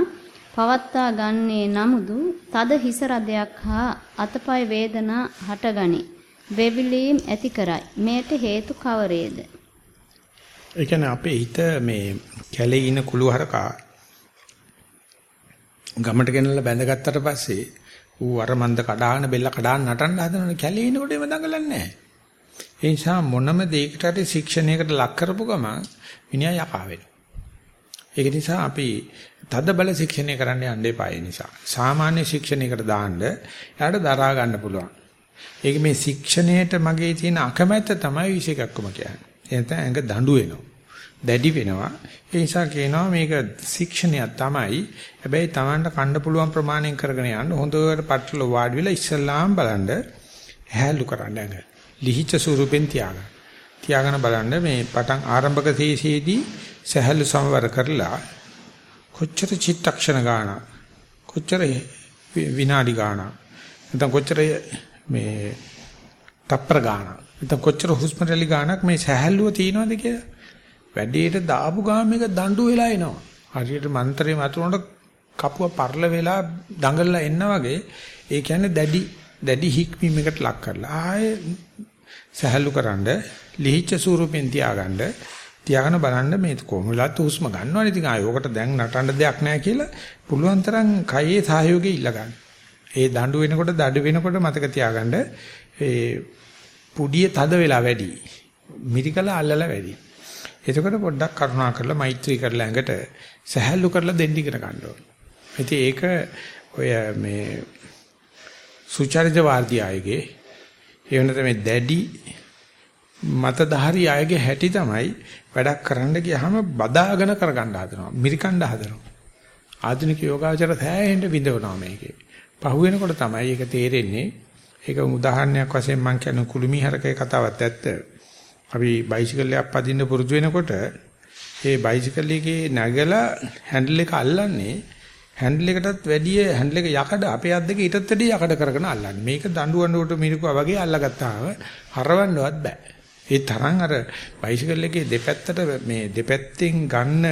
Speaker 2: පවත්වා ගන්නේ නමුදු තද හිස රදයක් හා අතපය වේදනා හටගනි. වෙවිලීම් ඇති කරයි. මේට හේතු කවරේද?
Speaker 1: ඒ කියන්නේ අපේ හිත මේ කැලේ ඉන කුළු හරකා ගමට ගෙනල්ලා බැඳගත්තට පස්සේ ඌ අර මන්ද කඩාන බෙල්ල කඩාන නටන්න හදනවනේ කැලේ ඉනකොට එම දඟලන්නේ නැහැ. ඒ නිසා මොනම දෙයකට හරි ශික්ෂණයකට ලක් කරපු ගමන් විනය යකා වෙනවා. ඒක නිසා අපි තද බල ශික්ෂණය කරන්න යන්න එපා ඒ නිසා. සාමාන්‍ය ශික්ෂණයකට දාන්න එයාට දරා ගන්න පුළුවන්. ඒක මේ ශික්ෂණයට මගේ තියෙන අකමැත්ත තමයි විශේෂකක්කම කියන්නේ. එතන ඇඟ දඬු වෙනවා. දැඩි වෙනවා. ඒ නිසා කියනවා මේක ශික්ෂණයක් තමයි. හැබැයි Tamanට කන්න පුළුවන් ප්‍රමාණයෙන් කරගෙන යන්න හොඳට පටල වාඩි වෙලා ඉස්සල්ලාම් බලන්න හැලු කරන්න ඇඟ. ලිහිච්ඡ ස්වරූපෙන් තියාගන්න. තියාගෙන බලන්න මේ පටන් ආරම්භක තේසීදී සහැල්ලු සමවර කරලා කොච්චර චිත්තක්ෂණ ගාන කොච්චර විනාඩි ගාන නැත්නම් කොච්චර මේ තප්පර ගාන නැත්නම් කොච්චර හුස්ම රැලි ගානක් මේ සහැල්ලුව තියෙනවද කියලා වැඩේට දාපු ගාම මේක දඬු වෙලා එනවා හරියට මන්ත්‍රේ මතුනට කපුව පරල වෙලා දඟලලා එන්න වගේ ඒ කියන්නේ දැඩි දැඩි හික්මීමකට ලක් කරලා ආයේ සහැල්ලු කරන්ඩ ලිහිච්ඡ ස්වරූපෙන් තියාගන්න තියාගෙන බලන්න මේ කොහොමලත් හුස්ම ගන්නවනේ ඉතින් ආයෝකට දැන් නටන්න දෙයක් නැහැ කියලා පුළුවන් තරම් කයේ සහයෝගය ඉල්ල ගන්න. ඒ දඬු වෙනකොට දඩ වෙනකොට මතක තියාගන්න ඒ පුඩිය තද වෙලා වැඩි. මිරිකල අල්ලලා වැඩි. එතකොට පොඩ්ඩක් කරුණා කරලා මෛත්‍රී කරලා ඇඟට සහැල්ලු කරලා දෙන්න ඉගෙන ගන්න ඕනේ. ඉතින් ඒක ඔය මේ සුචරිත වාර්ධි ආයේගේ ඒ වෙනත මේ දැඩි මතධාරී අයගේ හැටි තමයි වැඩක් කරන්න ගියාම බදාගෙන කරගන්න හදනවා මිරිකණ්ඩ හදනවා. ආධුනික යෝගාචර සෑහෙන්න විඳවනවා මේකේ. පහු වෙනකොට තමයි ඒක තේරෙන්නේ. ඒක උදාහරණයක් වශයෙන් මම කියන කුළුමි හරකේ කතාවත් ඇත්ත. අපි බයිසිකල් එකක් පදින්න පුරුදු වෙනකොට ඒ බයිසිකල් එකේ නැගලා හැන්ඩල් එක අල්ලන්නේ හැන්ඩල් එකටත් වැඩිය හැන්ඩල් එක යකඩ අපේ අත් දෙක ඊටත් වැඩිය යකඩ කරගෙන අල්ලන්නේ. මේක දඬු අඬුවට මිරිකුවා වගේ අල්ලගත්තාම හරවන්නවත් බෑ. ඒ තරම් අර බයිසිකල් එකේ දෙපැත්තට මේ දෙපැත්තෙන් ගන්න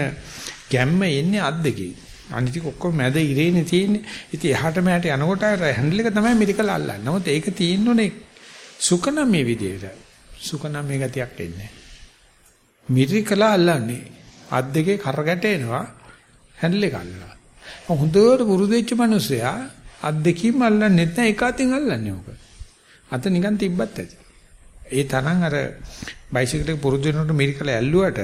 Speaker 1: ගැම්ම එන්නේ අත් දෙකේ. අනිත් ටික ඔක්කොම මැද ඉරේනේ තියෙන්නේ. ඉතින් එහාට මෙහාට යනකොට අර හැන්ඩල් එක තමයි මිරිකලා අල්ලන්නේ. නමුත් ඒක තියෙන්නේ සුකනම් මේ විදිහට. සුකනම් මේ ගතියක් එන්නේ. මිරිකලා අල්ලන්නේ. අත් දෙකේ කරගැටෙනවා හැන්ඩල් එක අල්ලනවා. හොඳට පුරුදු වෙච්ච මිනිස්සයා අත් දෙකින්ම අල්ලන්නේ නැත්නම් එක අතින් අල්ලන්නේ ඕක. අත නිකන් තිබ්බත් ඇති. ඒ තරම් අර බයිසිකල් එක පුරුදු වෙනකොට මිරිකල ඇල්ලුවට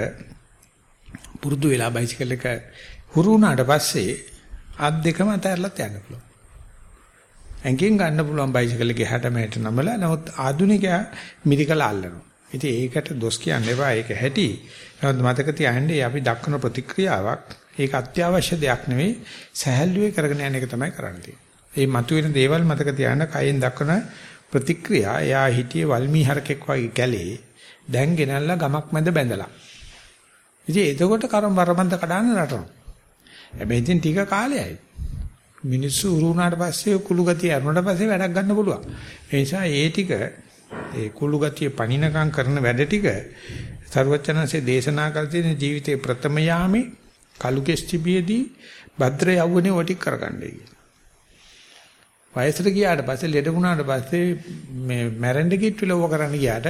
Speaker 1: පුරුදු වෙලා බයිසිකල් එක හුරු වුණාට පස්සේ අත් දෙකම අතහැරලත් යන්න පුළුවන්. ඇඟෙන් ගන්න පුළුවන් බයිසිකල් එකේ හැට මෙහෙට නමලා නමුත් ආදුනිකයා මිරිකල අල්ලනවා. ඉතින් ඒකට දොස් කියන්න එපා ඒක හැටි. නමුත් මතක තියාගන්න අපි දක්වන ප්‍රතික්‍රියාවක් ඒක අත්‍යවශ්‍ය දෙයක් නෙවෙයි සහැල්ලුවේ කරගෙන යන එක තමයි කරන්නේ. මේ මතුවෙන දේවල් මතක තියාගන්න කයෙන් දක්වන ප්‍රතික්‍රියා එයා හිටියේ වල්මී හරකෙක් වගේ කැලේ දැන් ගෙනල්ලා ගමක් මැද බැඳලා. ඉතින් එතකොට කරම් වරමන්ත කඩාන නටනවා. හැබැයි ඉතින් ටික කාලයයි. මිනිස්සු උරු වුණාට පස්සේ කුළු ගතිය අරුණාට පස්සේ වැඩක් ගන්න පුළුවන්. ඒ නිසා ඒ ටික ඒ කුළු ගතිය පණිනකම් කරන වැඩ ටික සර්වචනන්සේ දේශනා කර තියෙන ජීවිතේ ප්‍රථම යාමේ කලු කෙස්ටිබියේදී භද්‍ර යවුනේ වටි කරගන්නයි කියලා. වයසට ගියාට පස්සේ ලෙඩ වුණාට පස්සේ මේ මැරෙන්න කිට්ටුලව කරන්න ගියාට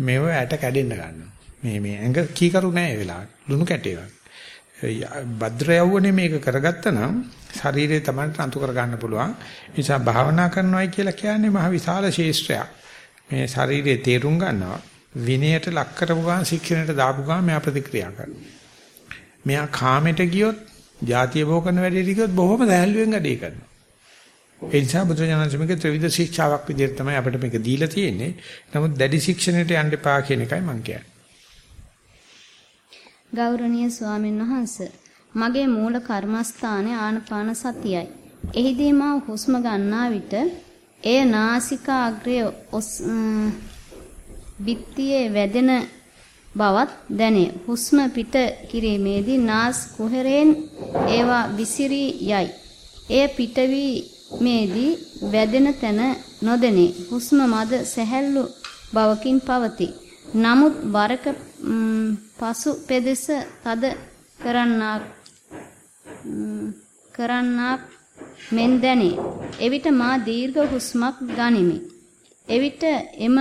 Speaker 1: මේව ඇට කැඩෙන්න ගන්නවා. මේ මේ ඇඟ කීකරු නෑ ඒ වෙලාවට. ලුණු කැටේ වගේ. භද්‍ර යවුනේ මේක කරගත්තා නම් ශරීරය තමයි අන්තු කර ගන්න පුළුවන්. ඒ නිසා භාවනා කරනවායි කියලා කියන්නේ මහ විශාල ශේෂ්ත්‍රයක්. මේ ශරීරයේ තේරුම් ගන්නවා. විනයට ලක් කරපු ගමන් ශික්ෂණයට දාපු ගමන් මෙයා ප්‍රතික්‍රියා කරනවා. මෙයා කාමයට ගියොත්, ಜಾතිය භෝග කරන වැඩේට ගියොත් බොහොම සහැල්ලුවෙන් වැඩේ කරනවා. ඒ නිසා බුදුරජාණන් මේක ත්‍රිවිධ ශික්ෂාවක් විදිහට තමයි අපිට මේක දීලා තියෙන්නේ. නමුත් දැඩි ශික්ෂණයට යන්න එපා කියන එකයි මම කියන්නේ.
Speaker 2: ගෞරවනීය ස්වාමීන් වහන්ස මගේ මූල කර්මස්ථානයේ ආනපාන සතියයි. එහිදී මා හුස්ම ගන්නා විට එය නාසිකාග්‍රයේ බිත්තියේ වැදෙන බවත් දැනේ. හුස්ම පිට කිරීමේදී නාස් කුහරයෙන් ඒවා විසිරී යයි. එය පිටවි මේදී වැදෙන තැන නොදෙනේ. හුස්ම මද සැහැල්ලු බවකින් පවතී. නමුත් වරක පසු පෙදෙස තද කරන්නාක් කරන්නාක් මෙන් දැනේ. එවිට මා දීර්ඝ හුස්මක් ගනිමි. එවිට එම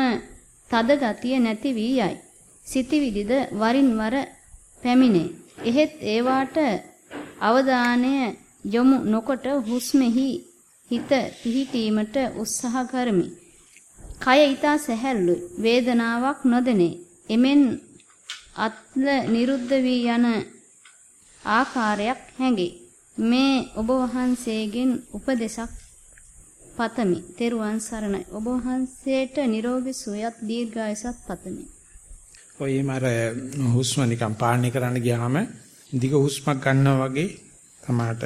Speaker 2: තද ගතිය නැති වී යයි. සිතවිලිද වරින් වර පැමිණේ. එහෙත් ඒවාට අවධානය යොමු නොකොට හුස්මෙහි හිත පිහිටීමට උත්සාහ කරමි. කය ඊතා සැහැල්ලු වේදනාවක් නොදෙනේ. එමෙන් අත්ල නිරුද්ධ වී යන ආකාරයක් හැඟේ. මේ ඔබ වහන්සේගෙන් උපදේශක් පතමි. තෙරුවන් සරණයි. ඔබ වහන්සේට නිරෝගී සුවයත් දීර්ඝායසත් පතමි.
Speaker 1: ඔය මර හුස්ම නිකන් පාලනය කරන්න ගියාම දිග හුස්මක් ගන්නවා වගේ තමාට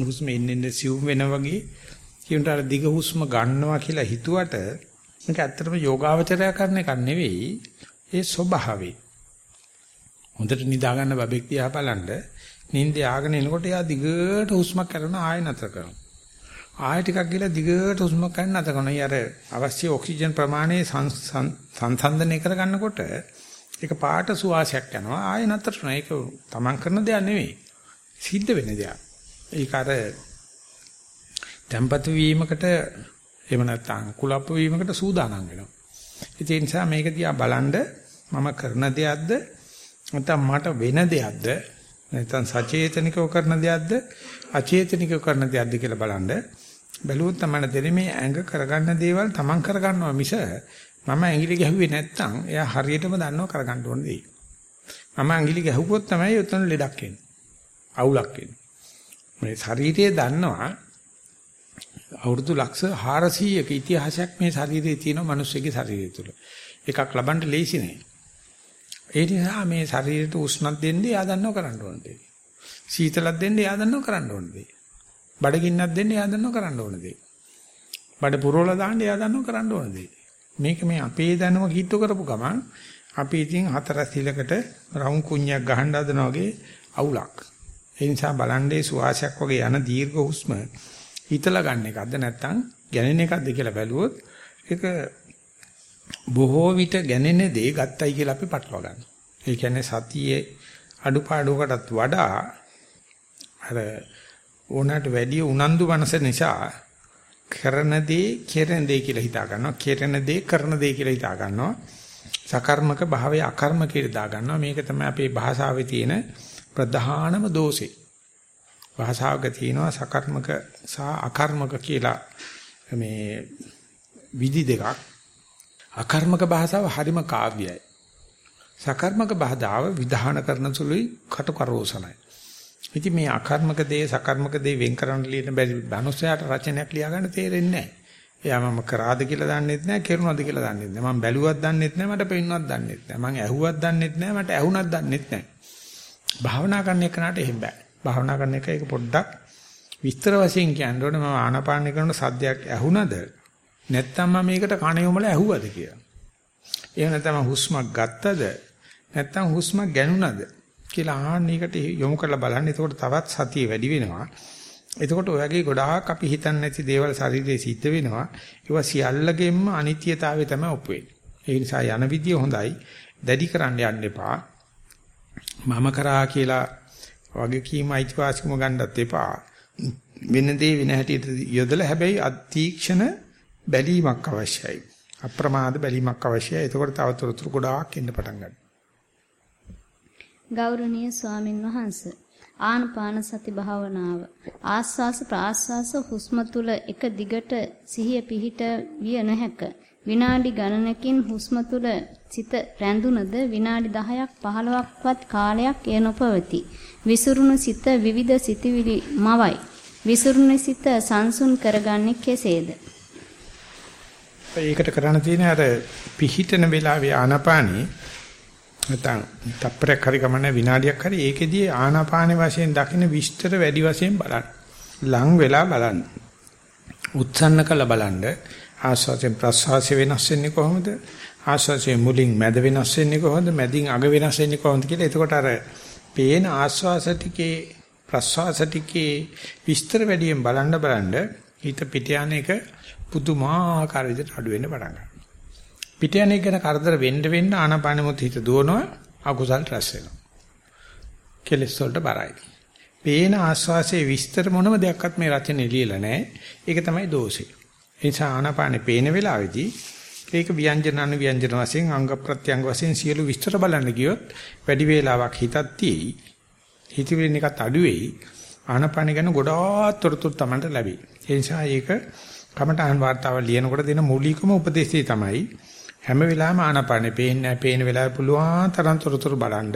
Speaker 1: හුස්ම එන්නේ සිවුම් වෙනා වගේ කියුන්ට අර දිග හුස්ම ගන්නවා කියලා හිතුවට මේක ඇත්තටම යෝගාවචරය කරන එකක් නෙවෙයි ඒ ස්වභාවය. හොඳට නිදා ගන්න බබෙක් දිහා බලන්න නිින්දේ ආගෙන එනකොට එයා දිගට හුස්මක් කරන ආය නතර කරනවා. ආය ටිකක් ගිහලා දිගට හුස්මක් ගන්න නතර කරනවා. ඊ අර අවශ්‍ය ඔක්සිජන් ප්‍රමාණය සංසන්දනය කරගන්නකොට ඒක පාට සුවාසයක් යනවා. ආය නතර කරනවා. ඒක තමන් කරන දෙයක් නෙවෙයි. සිද්ධ වෙන දෙයක්. ඒක අර tempat වීමකට එහෙම නැත්නම් කුලප්ප වීමකට සූදානම් වෙනවා. ඒ නිසා මේක දිහා බලනද මම කරන දෙයක්ද නැත්නම් මට වෙන දෙයක්ද නැත්නම් සචේතනිකව කරන දෙයක්ද අචේතනිකව කරන දෙයක්ද කියලා බලනද බැලුවොත් තමයි දෙන්නේ මේ ඇඟ කරගන්න දේවල් තමන් කරගන්නවා මිස මම ඇඟිලි ගැහුවේ නැත්නම් එයා හරියටම දන්නව කරගන්න ඕන දෙයි. මම ඇඟිලි ගැහුවොත් තමයි උතන ලෙඩක් එන්නේ. අවුලක් එන්නේ. මේ ශරීරය දන්නවා අවුරුදු ලක්ෂ 400ක ඉතිහාසයක් මේ ශරීරයේ තියෙන මිනිස්සුගේ ශරීරය තුල. එකක් ලබන්න ලේසි නෑ. ඒ නිසා මේ ශරීරයට උෂ්ණක් දෙන්න එයා දන්නව කරන්න ඕන දේ. සීතලක් දෙන්න එයා දන්නව කරන්න ඕන දේ. බඩගින්නක් දෙන්න එයා දන්නව කරන්න ඕන දේ. බඩ පුරවලා දාන්න එයා දන්නව කරන්න ඕන දේ. මේක මේ අපේ දැනුම කීට්ටු කරපු ගමන් අපි ඉතින් හතර සිලකට රවුම් කුණ්‍යක් ගහන්න හදනවා වගේ අවුලක්. ඒ නිසා බලන්නේ සුවාසයක් වගේ යන දීර්ඝ හුස්ම හිතලා ගන්න එකක්ද නැත්නම් ගැනෙන එකක්ද කියලා බැලුවොත් ඒක බොහෝ විට ගැනෙන දේ ගත්තයි කියලා අපි පටලවා ගන්නවා. ඒ කියන්නේ සතියේ අඩුපාඩුවකටත් වඩා අර ඕනට වැඩි උනන්දු මනස නිසා කරන දේ කෙරෙන දේ කියලා හිතා ගන්නවා. කෙරෙන දේ කරන දේ කියලා හිතා ගන්නවා. සකර්මක භාවය අකර්මක කියලා දා ගන්නවා. මේක තමයි අපේ භාෂාවේ තියෙන ප්‍රධානම දෝෂේ. භාෂාවක තියෙනවා සකර්මක සහ අකර්මක කියලා මේ විදි දෙකක්. අකර්මක භාෂාව හරිම කාව්‍යයි. සකර්මක භාෂාව විධාන කරන සුළුයි කටකරෝසනයි. ඉතින් මේ අකර්මක දේ සකර්මක දේ වෙන් කරන්න ලියන බැරි මනුස්සයාට රචනයක් ලියා ගන්න තේරෙන්නේ නැහැ. එයා මම කරාද කියලා දන්නෙත් නැහැ, කෙරුණාද කියලා දන්නෙත් නැහැ. මම බැලුවත් දන්නෙත් නැහැ, මට පෙන්වන්නත් දන්නෙත් නැහැ. මම ඇහුවත් දන්නෙත් නැහැ, මට ඇහුණත් දන්නෙත් නැහැ. භාවනා කරන එකනට එහෙම බෑ. භාවනා කරන එක ඒක පොඩ්ඩක් විස්තර වශයෙන් කියන්න ඕනේ මම ආනාපාන කරන සද්දයක් ඇහුණද නැත්නම් මම මේකට කණ යොමල ඇහුවද කියලා. එහෙම නැත්නම් හුස්මක් ගත්තද නැත්නම් හුස්මක් ගැනුණද කියලා ආන්නයකට යොමු කරලා බලන්න. එතකොට තවත් සතිය වැඩි වෙනවා. එතකොට ඔයගේ ගොඩාක් අපි හිතන්නේ නැති දේවල් ශරීරයේ සිද්ධ වෙනවා. ඒවා සියල්ලගෙන්ම අනිත්‍යතාවය තමයි ඔප්පු වෙන්නේ. ඒ නිසා යන විදිය හොඳයි. දැඩි කරන්න යන්න එපා. මම කරා කියලා වගකීම අයිතිවාසිකම ගන්නත් එපා. වෙන දේ වෙන හැටියට යොදලා හැබැයි අධීක්ෂණ බැලීමක් අවශ්‍යයි. අප්‍රමාද බැලීමක් අවශ්‍යයි. එතකොට තව තොරතුරු ගොඩාක් එන්න පටන් ගන්නවා.
Speaker 2: ගෞරවනීය ස්වාමින් වහන්සේ ආනපාන සති භාවනාව ආස්වාස ප්‍රාස්වාස හුස්ම තුල එක දිගට සිහිය පිහිට විය නොහැක විනාඩි ගණනකින් හුස්ම තුල සිත රැඳුනද විනාඩි 10ක් 15ක්වත් කාලයක් එය නොපවති. විසුරුණු සිත විවිධ සිතිවිලි මවයි. විසුරුණු සිත සංසුන් කරගන්නේ කෙසේද?
Speaker 1: ඒකට කරන්න තියෙන අර පිහිටන වෙලාවේ ආනාපානී නැත්නම් තප්පරයක් හරි ගමන විනාඩියක් හරි ඒකෙදී ආනාපානේ වශයෙන් දකින්න විස්තර වැඩි වශයෙන් බලන්න. ලං වෙලා බලන්න. උත්සන්න කළ බලන්න ආස්වාදයෙන් ප්‍රසවාසය වෙනස් වෙන්නේ කොහොමද? ආස්වාදයේ මුලින් මැද වෙනස් වෙන්නේ කොහොමද? මැදින් අග වෙනස් වෙන්නේ කොහොමද කියලා. එතකොට අර පේන ආස්වාස ටිකේ ප්‍රසවාස ටිකේ විස්තර වැඩියෙන් බලන්න බලන්න හිත පිට යන එක පුදුමාකාර විදිහට අඩු වෙන්න පටන් ගන්නවා. පිට යන එක ගැන කරදර වෙන්න වෙන්න ආනාපානෙ මොත් හිත දුවනවා අකුසල් රැස් වෙනවා. කෙලස් වලට බරයි. පේන ආස්වාසේ විස්තර මොනම දෙයක්වත් මේ රචනයේ ලියලා නැහැ. ඒක තමයි දෝෂේ. ඒ නිසා ආනාපානේ පේන වෙලාවේදී ඒක ව්‍යංජන අනු ව්‍යංජන වශයෙන් අංග ප්‍රත්‍යංග වශයෙන් සියලු විස්තර බලන්න ගියොත් වැඩි වේලාවක් හිතක් තියෙයි. හිතවිලින් එකත් අඩු වෙයි. ආනපාන ගැන ගොඩාක් තොරතුරු Tamanට ලැබේ. ඒ නිසා ඒක කමඨාන් වාර්තාව ලියනකොට දෙන මූලිකම උපදේශය තමයි හැම වෙලාවෙම ආනපානේ පේන්නේ නැහැ. පේන වෙලාවේ පුළුවන් තරම් තොරතුරු බලන්න.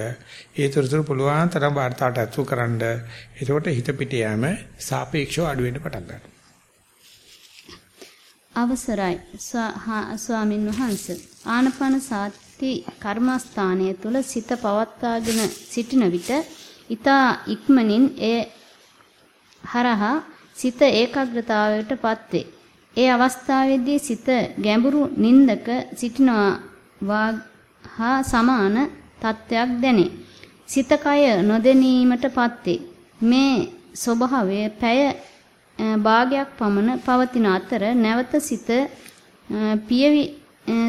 Speaker 1: ඒ තොරතුරු පුළුවන් තරම් වාර්තාවට අතු කරන්න. එතකොට හිත පිට යෑම සාපේක්ෂව අඩු වෙන්න පටන් ගන්නවා.
Speaker 2: අවසරයි ස්වාමින් වහන්සේ ආනපන සාති කර්මස්ථානය තුල සිත පවත්වාගෙන සිටින විට ඊතා ඉක්මනින් ඒ හරහා සිත ඒකාග්‍රතාවයටපත් වේ. ඒ අවස්ථාවේදී සිත ගැඹුරු නින්දක සිටිනවා හා සමාන තත්ත්වයක් දැනේ. සිත කය නොදැනීමටපත් වේ. මේ ස්වභාවය පැය භාගයක් පමණ පවතින අතර නැවත සිත පියවි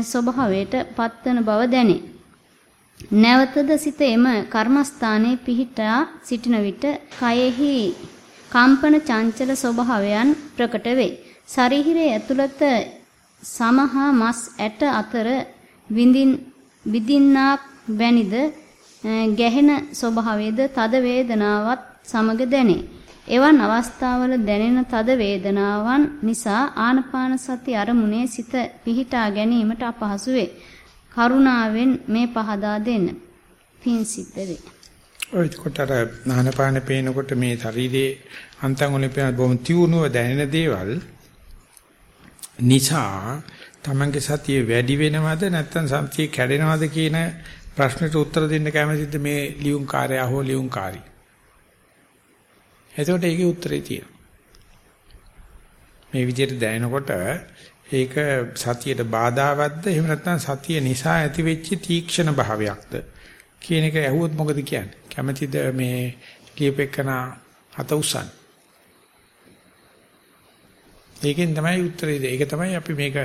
Speaker 2: ස්වභාවයට පත්වන බව දැනේ. නැවතද සිත එම කර්මස්ථානයේ පිහිටා සිටින විට කයෙහි කම්පන චංචල ස්වභාවයන් ප්‍රකට වේ. ශරීරයේ ඇතුළත සමහා මස් ඇට අතර විඳින් විදින්නාක් වැනිද ගැහෙන ස්වභාවයේද තද වේදනාවත් සමග දැනේ. එවන් අවස්ථාවල දැනෙන තද වේදනාවන් නිසා ආනපාන සති අරමුණේ සිත පිහිටා ගැනීමට අපහසු වේ. කරුණාවෙන් මේ පහදා දෙන්න. පින් සිද්ධ වේ.
Speaker 1: ඔය කොටර ආනපාන පේනකොට මේ ශරීරයේ අන්තං වලින් පේන බොහොම තියුණුව දැනෙන දේවල් නිසා තමන්ගේ සතිය වැඩි වෙනවද නැත්නම් සතිය කැඩෙනවද කියන ප්‍රශ්නෙට උත්තර දෙන්න කැමතිද මේ ලියුම් කාර්යය හෝ ලියුම් කාර්යය. එතකොට ඒකේ උත්තරේ තියෙනවා. මේ විදිහට දැනනකොට ඒක සතියට බාධාවත්ද එහෙම නැත්නම් සතිය නිසා ඇතිවෙච්ච තීක්ෂණ භාවයක්ද කියන එක ඇහුවොත් මොකද කියන්නේ? කැමතිද මේ ලියපෙකන හත උසන්? ඒකෙන් තමයි උත්තරේ දෙන්නේ. ඒක තමයි අපි මේක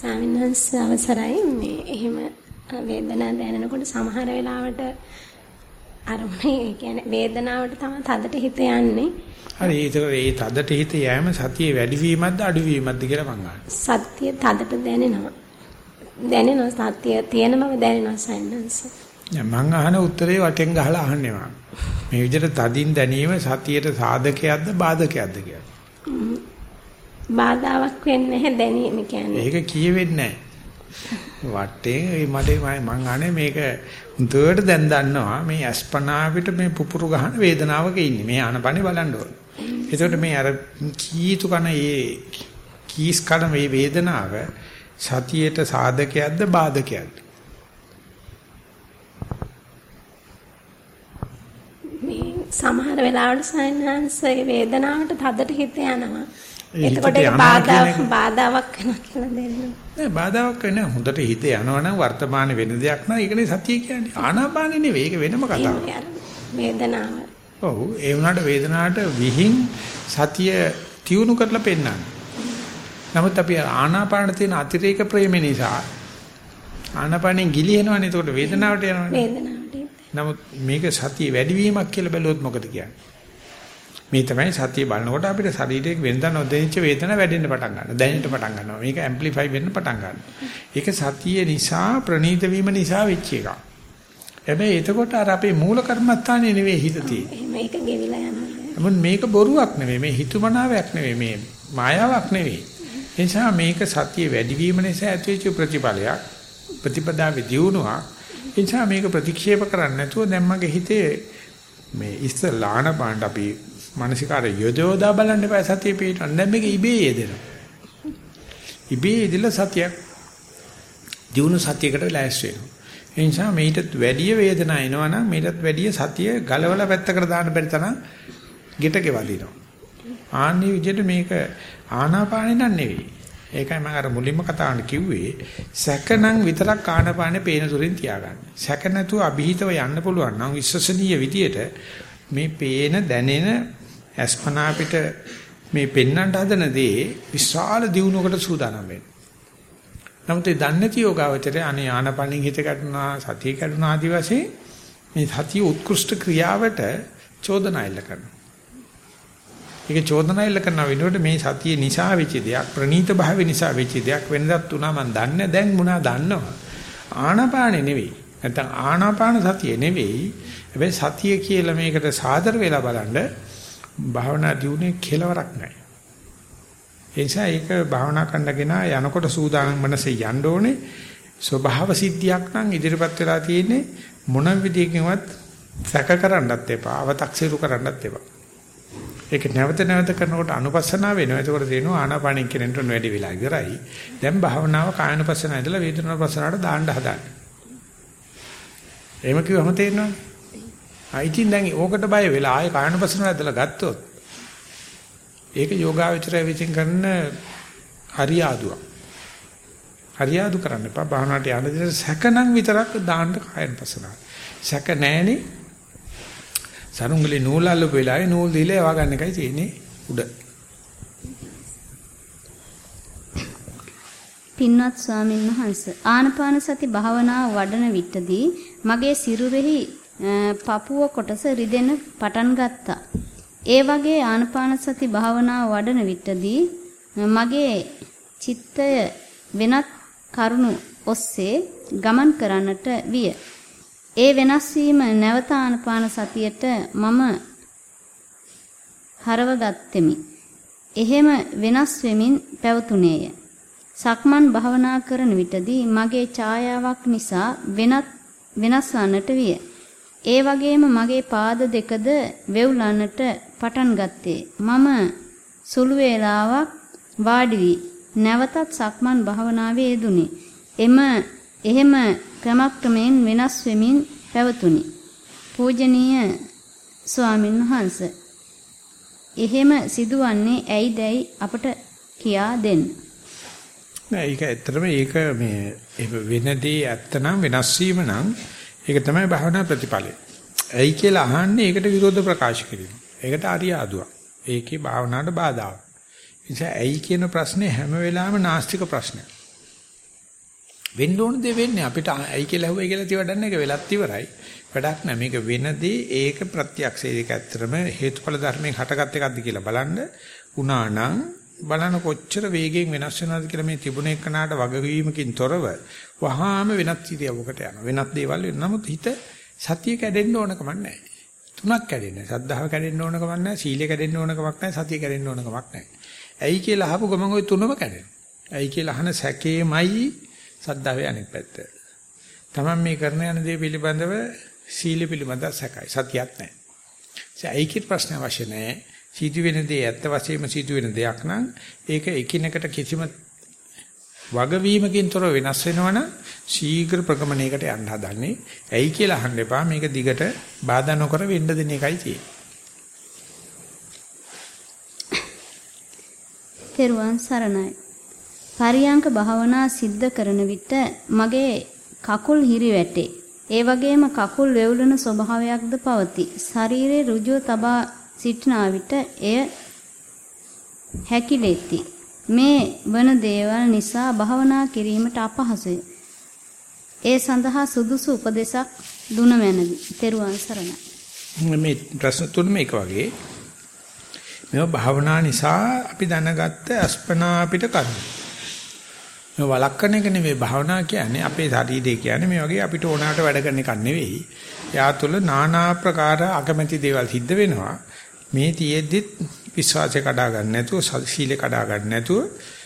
Speaker 3: සාමිනස් අවසරයි මේ එහෙම වේදනාව දැනෙනකොට සමහර වෙලාවට අරමුණේ කියන්නේ වේදනාවට තමයි තදට හිත යන්නේ.
Speaker 1: හරි ඒක ඒ තදට හිත යෑම සතියේ වැඩිවීමක්ද අඩුවීමක්ද කියලා මං අහනවා.
Speaker 3: සත්‍ය තදට දැනෙනවා. දැනෙනවා සත්‍ය තියෙන බව දැනෙනවා සයන්ස්.
Speaker 1: මං අහන උත්තරේ වටෙන් ගහලා අහන්නවා. මේ විදිහට තදින් දැනීම සතියට සාධකයක්ද බාධකයක්ද කියලා.
Speaker 3: බාධාවක් වෙන්නේ නැහැ දැනීම කියන්නේ.
Speaker 1: ඒක කියවෙන්නේ නැහැ. වටේ මට මං අහන්නේ මේක උන්ට දැන් දන්නවා මේ අස්පනා මේ පුපුරු ගහන වේදනාවක ඉන්නේ. මේ ආනපනේ බලන්න ඕනේ. එතකොට මේ අර කීතු කන ඒ කීස් කන මේ වේදනාව සතියේට සාධකයක්ද බාධකයක්ද?
Speaker 3: මේ සමහර වෙලාවට සයන්හන්ස් වේදනාවට තදට හිත යනවා. එතකොට බාධාවක් බාධාවක් වෙනවා කියලා දෙන්න.
Speaker 1: නෑ බාධාවක් වෙන්නේ හොඳට හිත යනවනම් වර්තමාන වෙන දෙයක් නෑ ඒකනේ සතිය කියන්නේ. ආනාපානෙ නෙවෙයි ඒක වෙනම කතාවක්.
Speaker 3: වේදනාව.
Speaker 1: ඔව් ඒ වුණාට වේදනාවට විහිං සතිය තියුණු කරලා පෙන්නන්නේ. නමුත් අපි ආනාපාන තියෙන අතිරේක ප්‍රේම නිසා ආනාපානෙන් ගිලිහෙනවනේ එතකොට වේදනාවට යනවනේ.
Speaker 3: වේදනාවට.
Speaker 1: නමුත් මේක සතිය වැඩිවීමක් කියලා බැලුවොත් මොකද කියන්නේ? මේ තමයි සතිය බලනකොට අපිට ශරීරයේ වෙනදා නොදැනිච්ච වේදන වැඩෙන්න පටන් ගන්නවා. දැනෙන්න පටන් ගන්නවා. මේක ඇම්ප්ලිෆයි වෙන්න පටන් ගන්නවා. ඒක සතිය නිසා ප්‍රනීත වීම නිසා වෙච්ච එකක්. හැබැයි එතකොට අර අපේ මූල කර්මස්ථානේ නෙවෙයි හිත තියෙන්නේ.
Speaker 3: මේක ගෙවිලා යනවා.
Speaker 1: මේක බොරුවක් නෙවෙයි. මේ හිතුමනාවක් නෙවෙයි. මේ මායාවක් නෙවෙයි. ඒ නිසා මේක සතිය වැඩි වීම නිසා ඇතිවෙච්ච ප්‍රතිඵලයක්. ප්‍රතිපදාවේ දියුණුවක්. ඒ නිසා මේක ප්‍රතික්ෂේප කරන්නේ නැතුව දැන් මගේ හිතේ මේ ඉස්සලාන පාණ්ඩ අපි මානසිකාර යොදවලා බලන්න එපා සතිය පිටවන්න. දැන් මේක ඉබේ යෙදෙනවා. ඉබේ යෙදලා සතියක් දිනු සතියකට ලෑස්ති වෙනවා. ඒ නිසා මේකට වැඩි වේදනාවක් එනවනම් මේකට වැඩි සතිය ගලවලා පැත්තකට දාන්න බැරි තරම් ගෙට ගෙවලිනවා. ආන්නේ විදිහට මේක ආනාපානෙ නන් නෙවෙයි. ඒකයි මම අර මුලින්ම කතාවන කිව්වේ සැකනම් විතරක් ආනාපානෙ පේන සුරින් තියාගන්න. සැක නැතුව અભීතව යන්න පුළුවන් නම් විශ්වසනීය විදියට මේ පේන දැනෙන අස්පනා අපිට මේ පෙන්වන්න හදන දේ විශාල දියුණුවකට සූදානම් වෙන්න. නමුත් ඒ දන්නේ නැති යෝගාවචරය අනේ ආනපනින් හිත කඩනවා සතිය කඩනවා ආදි වශයෙන් මේ සතිය උත්කෘෂ්ඨ ක්‍රියාවට චෝදනා එල්ල කරනවා. ඒක චෝදනා එල්ල කරන වෙනකොට මේ සතිය නිසා වෙච්ච දෙයක් ප්‍රනීත භාවය නිසා වෙච්ච දෙයක් වෙනදත් උනා මම දන්නේ දැන් මුණා දන්නවා. ආනපානෙ නෙවෙයි. නැත්නම් ආනාපාන සතිය නෙවෙයි. හැබැයි සතිය කියලා මේකට සාදර වෙලා බලන්න භාවනා දියුනේ කෙලවරක් නැහැ. ඒ නිසා ඒක භාවනා කරන්නගෙන යනකොට සූදානම් මනසේ යන්න ඕනේ. ස්වභාව සිද්ධියක් නම් ඉදිරිපත් වෙලා තියෙන්නේ මොන විදිහකින්වත් සැක කරන්නත් එපා, අව탁සිරු කරන්නත් එපා. ඒක නැවත නැවත කරනකොට අනුපස්සනාව වෙනවා. ඒකෝට තේරෙනවා ආනාපානින් කෙනෙක්ට වැඩි වෙලා ඉවරයි. දැන් භාවනාව කායනුපස්සනාව ඉඳලා වේදනානුපස්සනාවට දාන්න හදාන්න. එහෙම කිව්වම තේරෙනවනේ. ආයිතින් දැන් ඕකට බය වෙලා ආයේ කායනුපස්සනාව ඇදලා ගත්තොත් ඒක යෝගාවචරය විසින් කරන හරියාදුවක්. හරියාදු කරන්න එපා. භාවනාවට යන දේ සැකනම් විතරක් දාන්න කායනුපස්සනාව. සැක නැහෙනේ සරුංගලේ නූල් අල්ලපු වෙලාවේ නූල් දීලා යවා ගන්න එකයි තියෙන්නේ උඩ.
Speaker 2: පින්වත් ස්වාමීන් වහන්ස ආනපාන සති භාවනාව වඩන විටදී මගේ සිරුරෙහි පපුව කොටස රිදෙන පටන් ගත්තා. ඒ වගේ ආනපාන සති භාවනාව වඩන විටදී මගේ චිත්තය වෙනත් කරුණු ඔස්සේ ගමන් කරන්නට විය. ඒ වෙනස් වීම නැවත ආනපාන සතියට මම හරවගත්ෙමි. එහෙම වෙනස් වෙමින් පැවතුනේය. සක්මන් භාවනා කරන විටදී මගේ ඡායාවක් නිසා වෙනත් වෙනස් වන්නට විය. ඒ වගේම මගේ පාද දෙකද වෙවුලන්නට පටන් ගත්තේ. මම සුළු වේලාවක් වාඩි වී නැවතත් සක්මන් භාවනාවේ යෙදුනි. එම එහෙම ක්‍රමක්‍රමයෙන් වෙනස් වෙමින් පැවතුනි. පූජනීය ස්වාමින් වහන්සේ එහෙම සිදුවන්නේ ඇයිදයි අපට කියා දෙන්න.
Speaker 1: නෑ ඒක ඇත්තටම ඒක මේ වෙනදී ඇත්තනම් වෙනස් වීම නම් ඒක තමයි භාවනා ප්‍රතිඵලය. ඇයි කියලා අහන්නේ ඒකට විරෝධ ප්‍රකාශ කිරීම. ඒකට අරියාදුවක්. ඒකේ භාවනාවට බාධාවක්. නිසා ඇයි කියන ප්‍රශ්නේ හැම වෙලාවෙම නාස්තික ප්‍රශ්නයක්. වෙන්න ඕන දේ වෙන්නේ අපිට ඇයි කියලා හුවයි කියලා තියවඩන්න එක වෙලත් ඉවරයි. වැඩක් නැහැ. මේක වෙනදී ඒක ප්‍රත්‍යක්ෂ ඒක ඇත්තටම හේතුඵල ධර්මයෙන් හටගත් එකක්ද කියලා බලන්න උනා නම් බලන කොච්චර වේගයෙන් වෙනස් වෙනවද කියලා මේ තිබුණ එකනට වගවීමකින් තොරව වහාම වෙනත් ඉරියව්වකට යනවා. වෙනත් දේවල් වෙනවා. නමුත් හිත සතිය කැඩෙන්න ඕනකම නැහැ. තුනක් කැඩෙන්නේ. සද්ධාව කැඩෙන්න ඕනකමක් නැහැ. සීලය කැඩෙන්න ඕනකමක් නැහැ. සතිය කැඩෙන්න ඕනකමක් නැහැ. ඇයි කියලා අහපු ගමන් ওই තුනම කැඩෙනවා. ඇයි කියලා අහන සැකේමයි සද්ධාවේ අනෙක් පැත්ත. Taman මේ කරන යන දේ පිළිබඳව සීල පිළිබඳව සැකයි. සතියක් නැහැ. ඒ ඒකේ ප්‍රශ්න අවශ්‍ය නැහැ. සිදුවෙන දේ ඇත්ත වශයෙන්ම සිදුවෙන දෙයක් නම් ඒක එකිනෙකට කිසිම වගවීමකින් තොර වෙනස් වෙනවනම් ශීඝ්‍ර ප්‍රගමණයකට යන්න හදන්නේ. ඇයි කියලා අහන්න එපා. මේක දිගට බාධා නොකර වෙන්න දෙන එකයි තියෙන්නේ.
Speaker 2: තෙරුවන් සරණයි. පරියංක භාවනා සිද්ධ කරන විට මගේ කකුල් හිරි වැටේ. ඒ වගේම කකුල් වෙවුලන ස්වභාවයක්ද පවතී. ශරීරයේ ඍජුව තබා සිටින විට එය හැකිලෙති. මේ වන දේවල් නිසා භාවනා කිරීමට අපහසුය. ඒ සඳහා සුදුසු උපදේශක් දුන මැනවි. තෙරුවන් සරණයි.
Speaker 1: මේ ප්‍රශ්න තුනම එක වගේ. මේව භාවනා නිසා අපි දැනගත්ත අස්පනා අපිට කරනවා. මේ වළක්කන එක නෙවෙයි භාවනා කියන්නේ අපේ ශරීරය කියන්නේ මේ වගේ අපිට ඕනකට වැඩ කරන එකක් නෙවෙයි. යා තුළ নানা ආකාර අකමැති දේවල් සිද්ධ වෙනවා. මේ තියෙද්දිත් විශ්වාසය කඩා ගන්න නැතුව සීලය කඩා ගන්න නැතුව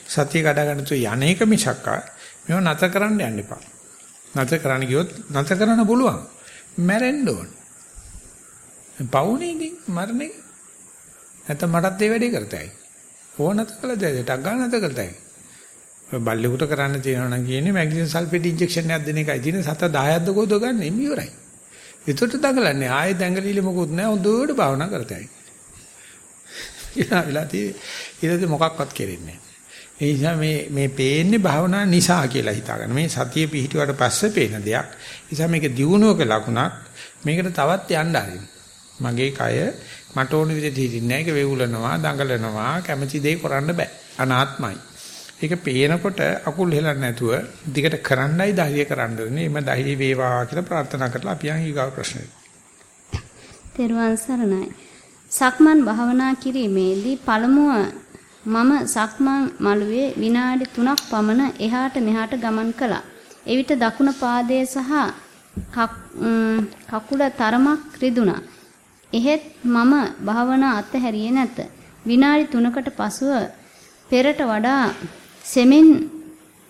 Speaker 1: සතිය කඩා ගන්න නැතුව යන්නේක මිසක්කා මේව නැතර කරන්න යන්න එපා. නැතර කරන්න ගියොත් නැතර කරන්න පුළුවන්. මැරෙන්න ඕන. පවුනේකින් මරණේ නැත්නම් මටත් ඒ වැඩේ කරතයි. ඕනත කළ දෙයක් ගන්න නැත කරතයි. බල්ලෙකුට කරන්න තියෙනවා නම් කියන්නේ මැග්නීසියම් සල්ෆේට් ඉන්ජෙක්ෂන් එකක් දෙන එකයි තියෙන සත 10ක්ද කොහොද ගන්න එම් ඉවරයි. ඒකට දඟලන්නේ ආයෙ දඟලිලි මොකුත් නැහැ හොඳට භාවනා කරතයි. ඊළාවිලාදී ඊළඟ මොකක්වත් කෙරෙන්නේ නැහැ. ඒ නිසා මේ මේ පේන්නේ භාවනා නිසා කියලා හිතාගන්න. මේ සතිය පිහිටුවට පස්සේ පේන දෙයක්. නිසා මේක දියුණුවක ලකුණක්. මේකට තවත් යන්න ආරින්න. මගේ කය මට ඕන විදිහට හිටින්නේ නැහැ. ඒක වේවුලනවා, දඟලනවා, කැමැති දේ කරන්න බෑ. අනාත්මයි. ඒක පේනකොට අකුල් හෙලන්නේ නැතුව දිගට කරන්නයි ධෛර්ය කරන්න ඕනේ. එimhe ධෛර්ය වේවා කියලා ප්‍රාර්ථනා කරලා අපි යන් ඊගාව ප්‍රශ්නෙට.
Speaker 2: තෙරුවන් සරණයි. සක්මන් භාවනා කිරීමේදී පළමුව මම සක්මන් මළුවේ විනාඩි 3ක් පමණ එහාට මෙහාට ගමන් කළා. එවිට දකුණ පාදයේ සහ කකුල තරමක් රිදුණා. එහෙත් මම භාවනා අත්හැරියේ නැත. විනාඩි 3කට පසුව පෙරට වඩා සෙමින්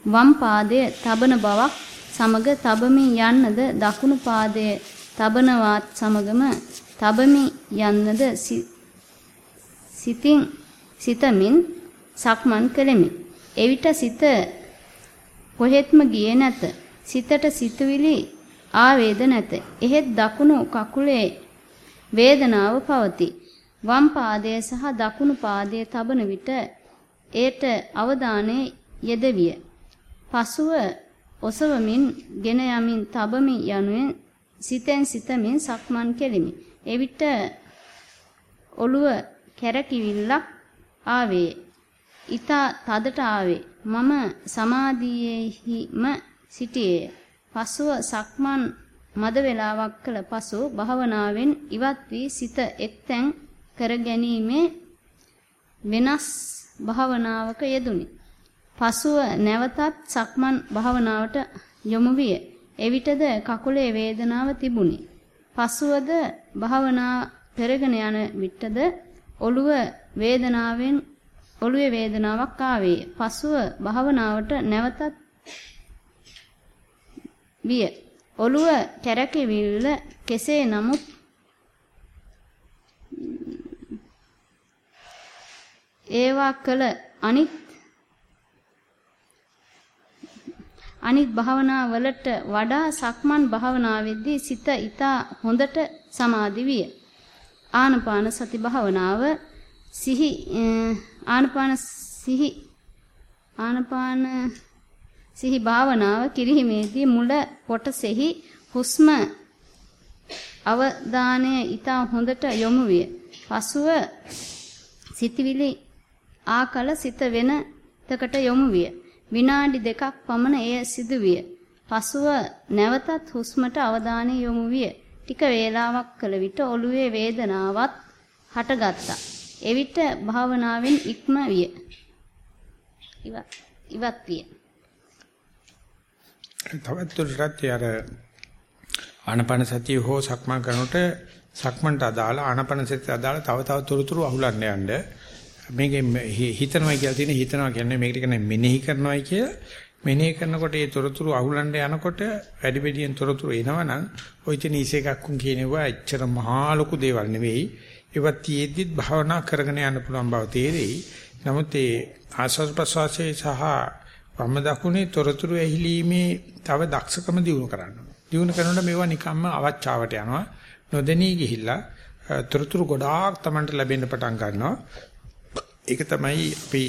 Speaker 2: වම් පාදයේ තබන බවක් සමග තබමින් යන්නද දකුණු පාදයේ තබනවත් සමගම තබමින් යන්නද සිතින් සිතමින් සක්මන් කෙලෙමි. එවිට සිත කොහෙත්ම ගියේ නැත. සිතට සිතුවිලි ආවේද නැත. එහෙත් දකුණු කකුලේ වේදනාව පවතී. වම් පාදයේ සහ දකුණු පාදයේ තබන විට ඒට අවධානය යෙදවිය. පසුව ඔසවමින් ගෙන යමින් තබමින් යනුවෙන් සිතෙන් සිතමින් සක්මන් කෙලිමි. එවිට ඔළුව කැරකිවිල්ලක් ආවේ. ඊතා තදට ආවේ. මම සමාධියේහිම සිටියේ. පසුව සක්මන් මද වේලාවක් කළ පසු භාවනාවෙන් ඉවත් වී සිත එක්තැන් කර ගැනීමේ වෙනස් භාවනාවක යෙදුනි. පසුව නැවතත් සක්මන් භාවනාවට යොමු විය. එවිටද කකුලේ වේදනාව තිබුණි. පසුවද භාවනා කරගෙන යන විටද ඔළුව වේදනාවෙන් ඔළුවේ වේදනාවක් ආවේ. පසුව භාවනාවට නැවතත් විය. ඔළුව කැරකෙවිල්ල කෙසේ නමුත් ඒවා කළ අනිත් අනිත් භාවනා වලට වඩා සක්මන් භාවනාවේදී සිත ඊතා හොඳට සමාධි විය. ආනපාන සති භාවනාව සිහි ආනපාන සිහි ආනපාන සිහි භාවනාව කිරීමේදී මුල කොටසෙහි හුස්ම අවධානය ඊතා හොඳට යොමු විය. පසුව සිතවිලි ආකල සිත වෙන තකට යොමු විය. විනාඩි දෙකක් පමණ එය සිදුවිය. පසුව නැවතත් හුස්මට අවධානය යොමු විය. ටික වේලාවක් කළ විට ඔළුවේ වේදනාවක් හටගත්තා. එවිට භාවනාවෙන් ඉක්ම විය. ඉවත් විය.
Speaker 1: තවත් දුරටත් අර ආනපන සතිය හෝ සක්මන් කරනකොට සක්මන්ට අදාළ ආනපන සතිය අදාළ තව තව තොරතුරු අහුලන්න යන්න මේකේ හිතනවා කියලා තියෙන හිතනවා කියන්නේ මේකට කියන්නේ මෙනෙහි කරනවායි කිය මෙනෙහි කරනකොට ඒ තොරතුරු අහුලන්න යනකොට වැඩි වැඩියෙන් තොරතුරු එනවනම් ওই තියෙන ඉසේකක්කුන් කියනවා එච්චර මහා ලොකු දේවල් නෙවෙයි. ඒවත් තියෙද්දිත් භාවනා කරගෙන යන්න පුළුවන් බව තේරෙයි. නමුත් ඒ ආස්වාද ප්‍රසවාසයේ සහ වම් දකුණේ තොරතුරු ඇහිලීමේ තව දක්ෂකම දිනු කරන්න. දිනු කරනකොට මේවා නිකම්ම අවචාවට යනවා. නොදෙනී ගිහිල්ලා තොරතුරු ගොඩාක් Tamanට ලැබෙන්න පටන් ගන්නවා. ඒක තමයි අපි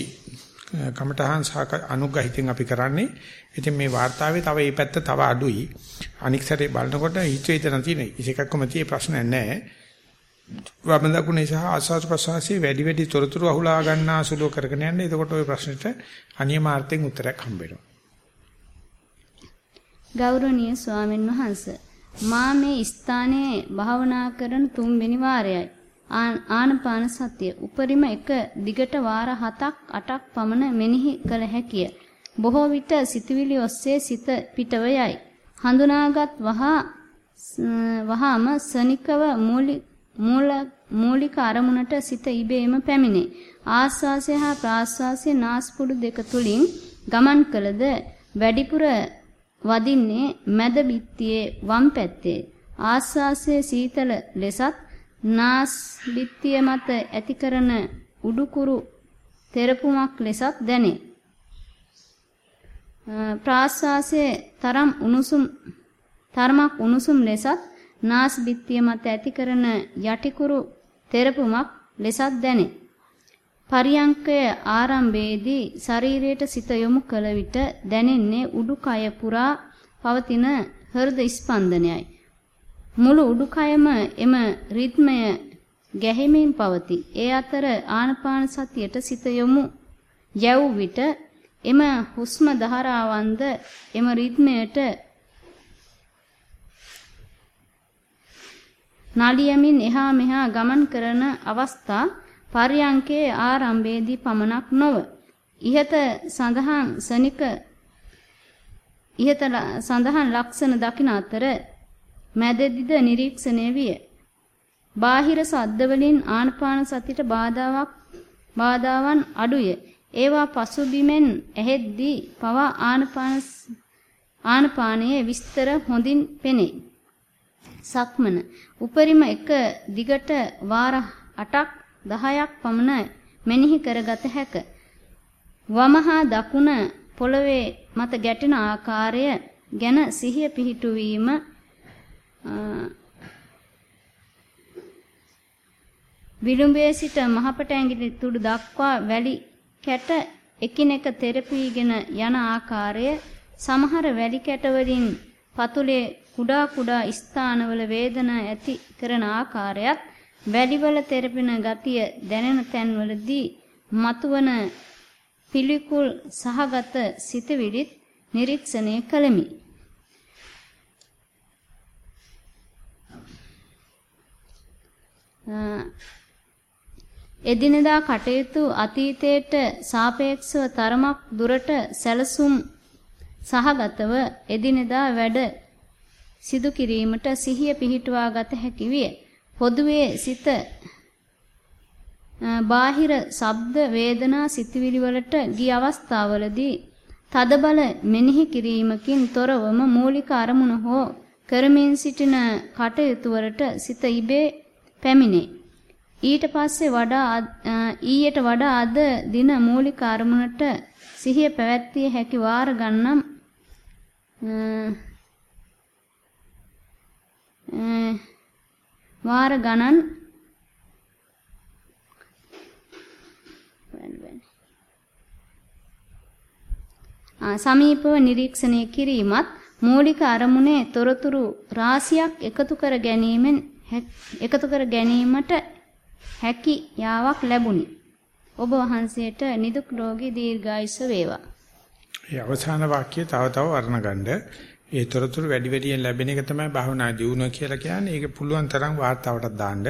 Speaker 1: කමඨහන් සාක අනුග්‍රහිතෙන් අපි කරන්නේ. ඉතින් මේ වார்த்தාවේ තව මේ පැත්ත තව අඩුයි. අනික් සැරේ බලනකොට හිතේ තන තියෙන ඉසේකක්ම තියෙ ප්‍රශ්න නැහැ. වම දකුණේ සහ ආස්වාද ප්‍රසවාසයේ වැඩි වැඩි තොරතුරු අහුලා ගන්න අසුලෝ කරගෙන යන්න. එතකොට ওই ප්‍රශ්නෙට අනියමාර්ථයෙන් උත්තරයක් හම්බෙනවා.
Speaker 2: ගෞරවනීය ස්වාමින් වහන්සේ මා මේ ස්ථානයේ භාවනා කරන තුන්වෙනි වාරයයි. ආනපාන සතිය උපරිම එක දිගට වාර 7ක් 8ක් පමණ මෙනෙහි කළ හැකිය. බොහෝ විට සිතවිලි ඔස්සේ සිත පිටව යයි. හඳුනාගත් වහා වහාම සනිකව මූලික අරමුණට සිත ඉබේම පැමිණේ. ආස්වාසය හා ප්‍රාස්වාසය නාස්පුඩු දෙක තුලින් ගමන් කළද වැඩිපුර වදින්නේ මැද බිත්තියේ වම් පැත්තේ. ආස්වාසයේ සීතල ලෙසත් නාස් බිත්තිය මත ඇති කරන උඩුකුරු තෙරපුමක් ලෙසත් දැනේ. ප්‍රාශ්වාසයේ තරම් උණුසුම් තරමක් උණුසුම් ලෙසත් නාස් බිත්තිය මත ඇති කරන යටිකුරු තෙරපුමක් ලෙසත් දැනේ. පරියංකය ආරම්භයේදී ශරීරයට සිත යොමු කළ විට දැනෙන්නේ උඩුකය පුරා පවතින හෘද ස්පන්දනයයි. මුළු උඩුකයම එම රිද්මය ගැහිමින් පවති. ඒ අතර ආනපාන සතියට සිත යොමු යව් විට එම හුස්ම ධාරාවන්ද එම රිද්මයට නාලියමින් එහා මෙහා ගමන් කරන අවස්ථා පර්යංකයේ ආරම්භයේදී පමණක් නොව ඉහත සඳහන් සනික ඉහත සඳහන් ලක්ෂණ දකින අතර මැදදිද නිරීක්ෂණය විය. බාහිර සද්ද වලින් ආනපාන සතියට බාධාවක් බාධාවන් අඩුය. ඒවා පසුබිමෙන් ඇහෙද්දී පවා ආනපාන ආනපානයේ විස්තර හොඳින් පෙනේ. සක්මන උපරිම එක දිගට වාර 8ක් 10ක් පමණ මෙනෙහි කරගත හැක. වමහා දකුණ පොළවේ මත ගැටෙන ආකාරය ගැන සිහිය පිහිටුවීම විලුඹේ සිට මහපට ඇඟිලි තුඩු දක්වා වැලි කැට එකිනෙක තෙරපීගෙන යන ආකාරය සමහර වැලි කැට වලින් පතුලේ කුඩා කුඩා ස්ථානවල වේදනා ඇති කරන ආකාරයත් වැලිවල තෙරපෙන ගතිය දැනෙන තැන්වලදී මතුවන පිළිකුල් සහගත සිතවිලිත් නිරීක්ෂණය කළෙමි. එදිනෙදා කටයුතු අතීතයට සාපේක්ෂව තරමක් දුරට සැලසුම් සහගතව එදිනෙදා වැඩ සිදු කිරීමට සිහිය පිහිටුවා ගත හැකි විය. පොදුවේ සිත බාහිර ශබ්ද වේදනා සිතුවිලි වලට ගිය අවස්ථාවලදී තදබල මෙනෙහි කිරීමකින් තොරවම මූලික අරමුණ හෝ කරමින් සිටින කටයුතු වලට සිත ඉබේ පැමිණේ. ඊට පස්සේ වඩා ඊයට වඩා අද දින මූලික අරමුණට සිහිය පැවැත්විය හැකි වාර ගණනම් වාර ගණන් සමීපව නිරීක්ෂණය කිරීමත් මූලික අරමුණේ තොරතුරු රාශියක් එකතු කර ගැනීමෙන් එකතු කර ගැනීමට හැකි යාවක් ලැබුණි. ඔබ වහන්සේට නිදුක් රෝගී දීර්ඝායුෂ වේවා.
Speaker 1: ඒ අවසාන වාක්‍යය තව තව වර්ණ ගන්න. ඒ තොරතුරු වැඩි වැඩියෙන් ලැබෙන එක තමයි භවනා දියුණුව කියලා කියන්නේ. ඒක පුළුවන් තරම් වාර්තාවටත් දාන්න.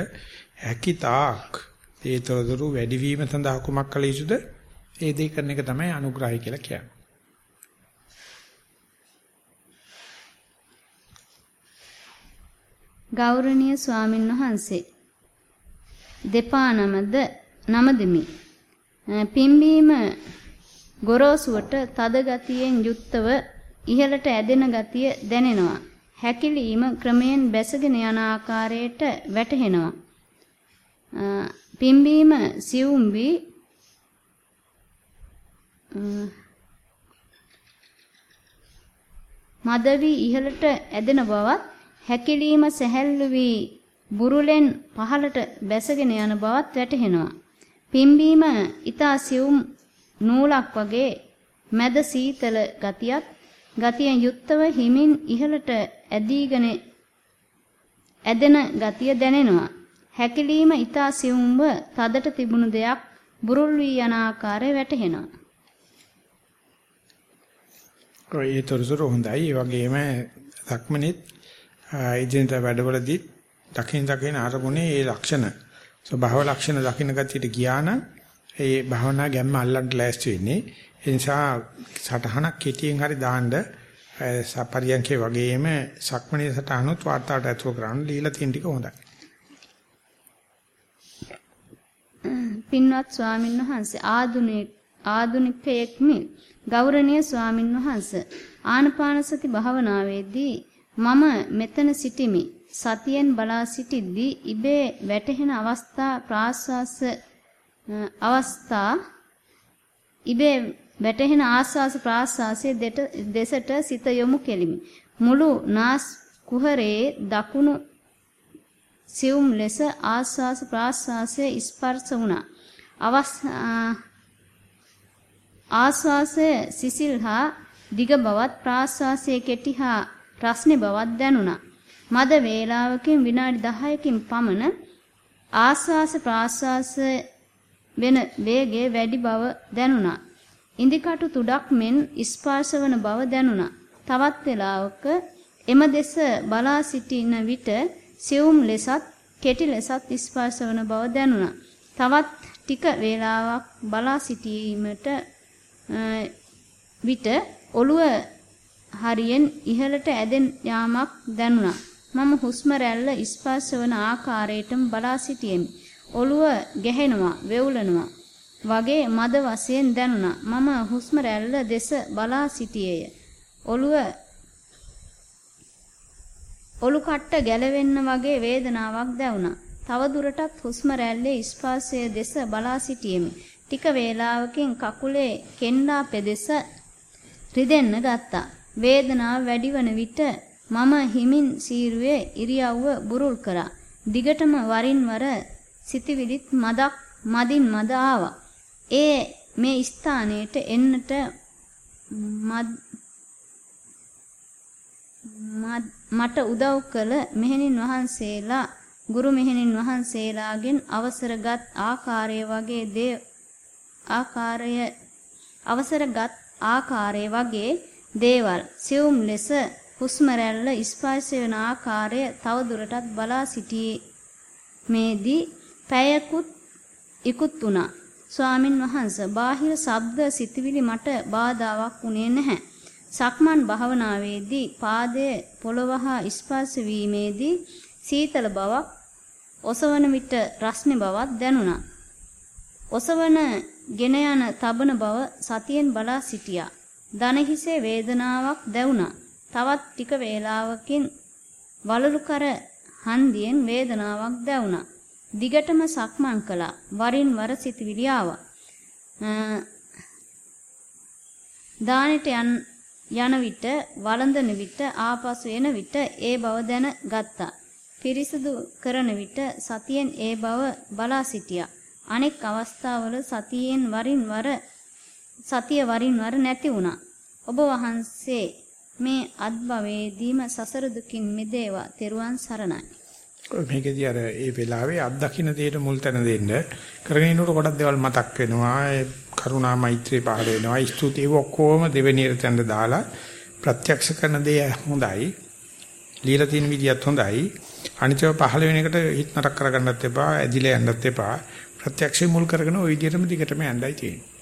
Speaker 1: හැකි තාක් ඒ තොරතුරු වැඩි වීම සඳහා කුමක් කළ යුතුද? ඒ දේ කරන එක තමයි අනුග්‍රහය කියලා කියන්නේ.
Speaker 2: ගෞරවනීය ස්වාමින් වහන්සේ. දෙපා නමද නමදෙමි පිම්බීම ගොරෝසුවට තද ගතියෙන් යුක්තව ඉහළට ඇදෙන ගතිය දැනෙනවා. හැකිලීම ක්‍රමයෙන් බැසගෙන යන ආකාරයට වැටහෙනවා. පිම්බීම සියුම්බි මදවි ඉහළට ඇදෙන බවත් හැකිලීම සැහැල්ලු වී බුරුලෙන් පහළට බැසගෙන යන බවත් වැටහෙනවා. පිම්බීම ඊතා සියුම් නූලක් වගේ මැද සීතල ගතියක් ගතියෙන් යුක්තව හිමින් ඉහළට ඇදීගෙන ඇදෙන ගතිය දැනෙනවා. හැකිලීම ඊතා සියුම්ව තදට තිබුණු දෙයක් බුරුල් වී යන ආකාරය වැටහෙනවා.
Speaker 1: ඒ තොරතුරු හොඳයි. ඒ වගේම ධක්මනිත් ඉදින්ට වැඩවලදී දකින් දකින් අරමුණේ ඒ ලක්ෂණ ස්වභාව ලක්ෂණ දකින්න ගතියට ගියා නම් ඒ භාවනා ගැම්ම අල්ලන්න ලෑස්ති වෙන්නේ. ඒ නිසා සටහනක් කෙටියෙන් හරි දාන්න සපරියන්කේ වගේම සක්මණේ සටහනොත් වාර්තාවට ඇතුළු කරන්න දීලා තියෙන ටික හොඳයි.
Speaker 2: පින්වත් ස්වාමීන් වහන්සේ ආදුනික ආදුනිකයෙක්මි ගෞරවනීය ස්වාමින් වහන්සේ ආනපාන සති භාවනාවේදී මම මෙතන සිටිමි. සතියෙන් බලා සිටිද්දී ඉබේ වැටහෙන අවස්ථා ප්‍රාශ්වාස අවස්ථා ඉබේ වැටහෙන ආස්වාස ප්‍රාශ්වාසයේ දෙසට සිත යොමු කෙලිමි. මුළු නාස් කුහරයේ දකුණු සියුම් ලෙස ආස්වාස ප්‍රාශ්වාසයේ ස්පර්ශ වුණා. ආස්වාසයේ සිසිල් හා දිග බවත් ප්‍රාශ්වාසයේ කෙටි හා රස්නේ බවක් දැනුණා. මද වේලාවකින් විනාඩි 10කින් පමණ ආස්වාස ප්‍රාස්වාස වෙන වේගය වැඩි බව දැනුණා. ඉන්දිකටු තුඩක් මෙන් ස්පර්ශවන බව දැනුණා. තවත් වේලාවක එම දෙස බලා සිටින විට සියුම් ලෙසත් කෙටි ලෙසත් ස්පර්ශවන බව දැනුණා. තවත් ටික වේලාවක් බලා සිටීමට විට ඔළුව හරියෙන් ඉහළට ඇදෙන යාමක් දැනුණා. මම හුස්ම රැල්ල ස්පර්ශ වන ආකාරයටම බලා සිටියෙමි. ඔළුව ගැහෙනවා, වෙවුලනවා වගේ මද වශයෙන් දැනුණා. මම හුස්ම රැල්ල දෙස බලා සිටියේය. ඔළුව ඔලු කට්ට ගැලවෙන්න වගේ වේදනාවක් දැනුණා. තව දුරටත් හුස්ම රැල්ලේ ස්පර්ශය දෙස බලා සිටියෙමි. ටික වේලාවකින් කකුලේ කෙන්ඩා පෙදෙස රිදෙන්න ගත්තා. වේදනාව වැඩි වන විට මම හිමින් සීරුවේ ඉරියව්ව බුරුල් කරා. දිගටම වරින් වර සිතවිලිත් මදක් මදින් මද ආවා. ඒ මේ ස්ථානයට එන්නට මට උදව් කළ මෙහෙණින් වහන්සේලා ගුරු මෙහෙණින් වහන්සේලාගෙන් අවසරගත් ආකාරය වගේ දේ ආකාරය අවසරගත් ආකාරය වගේ දේවල් සියුම් ලෙස හුස්ම රැල්ල ස්පර්ශ වෙන ආකාරය තවදුරටත් බලා සිටීමේදී පැයකුත් ඉක්ුත් වුණා. ස්වාමින් වහන්සේ බාහිර ශබ්ද සිතවිලි මට බාධාවක් වුණේ නැහැ. සක්මන් භාවනාවේදී පාදයේ පොළව හා ස්පර්ශ වීමේදී සීතල බවක් ඔසවන විට රස්නේ බවක් දැනුණා. ඔසවන ගෙන යන තබන බව සතියෙන් බලා සිටියා. දන හිසේ වේදනාවක් දැවුණා. තවත් ටික වේලාවකින් වලලු කර හන්දියෙන් වේදනාවක් දැවුණා. දිගටම සක්මන් කළා. වරින් වර සිතවිලි ආවා. දානෙට යන යන විට වළඳන විට ආපසු එන විට ඒ බව දැන ගත්තා. පිරිසුදු කරන විට සතියෙන් ඒ බව බලා සිටියා. අනෙක් අවස්ථාවල සතියෙන් වරින් වර සතිය වරින් වර නැති වුණා. ඔබ වහන්සේ මේ අත්භවයේදීම සසර දුකින් මිදේවා. තෙරුවන් සරණයි.
Speaker 1: මේකදී අර ඒ වෙලාවේ අත් දකින්න දෙයට මුල් තැන දෙන්න කරගෙන යනකොට ගොඩක් දේවල් මතක් වෙනවා. කරුණා මෛත්‍රී පහළ වෙනවා. ස්තුතියි. ඔක්කොම දෙවෙනියට තැන්න දාලා ප්‍රත්‍යක්ෂ කරන දේ හොඳයි. লীලා තියෙන විදියත් හොඳයි. අනිත්‍යව පහළ වෙන එකට හිත නරක කරගන්නත් එපා ඇදිලා යන්නත් එපා. ප්‍රත්‍යක්ෂේ මුල් කරගෙන ওই විදියටම දිගටම යන්නයි තියෙන්නේ.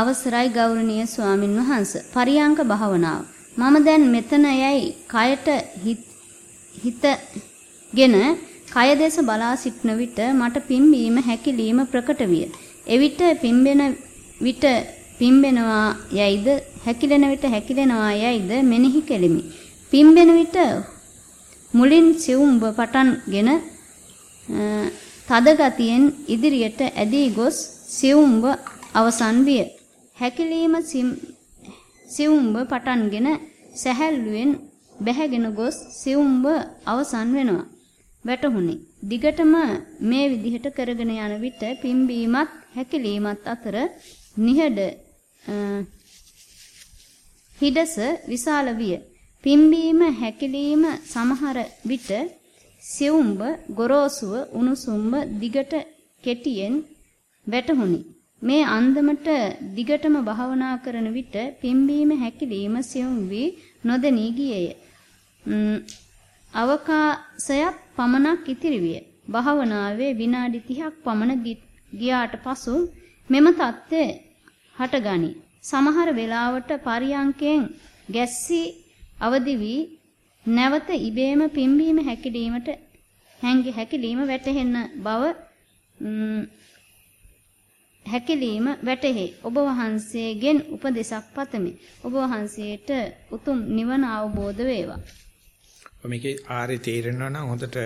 Speaker 2: අවසරයි ගෞරවනීය ස්වාමින් වහන්සේ. පරියංක භාවනාව. මම දැන් මෙතන යයි කයට හිතගෙන කය දෙස බලා සිටන විට මට පිම්බීම හැකිලිම ප්‍රකට විය. එවිට පිම්බෙන විට පිම්බෙනවා යයිද හැකිලෙන විට හැකිලෙනවා යයිද මෙනෙහි කෙලිමි. පිම්බෙන විට මුලින් සිවුම්බ පටන්ගෙන තද ගතියෙන් ඉදිරියට ඇදී ගොස් සිවුම්බ අවසන් විය. හැකිලීම සිවුම්බ පටන්ගෙන සැහැල්ලුවෙන් බැහැගෙන ගොස් සිවුම්බ අවසන් වෙනවා. වැටහුණි. දිගටම මේ විදිහට කරගෙන යන විට පිම්බීමත් හැකිලීමත් අතර නිහඬ හිඩස විශාල විය. පිම්බීම හැකිලීම සමහර විට සිවුම්බ ගොරෝසුව උණුසුම්බ දිගට කෙටියෙන් වැටහුණි. මේ අන්දමට දිගටම භාවනා කරන විට පිම්බීම හැකිලීම සිවුම් වී නොදෙනී ගියේය. අවකාශයත් පමණක් ඉතිරි විය. භාවනාවේ විනාඩි 30ක් පමණ ගියාට පසු මෙම தත්ත්වය හටගනි. සමහර වෙලාවට පරියංකයෙන් ගැස්සී අවදි වී නැවත ඉබේම පිම්බීම හැකිලීමට හැංගි හැකිලීම වැටහෙන බව හැකිලීම වැටහි. ඔබ වහන්සේගෙන් උපදෙසක් පතමි. ඔබ වහන්සේට උතුම් නිවන අවබෝධ වේවා.
Speaker 1: මේකේ ආරේ තේරෙනවා නම් හොඳට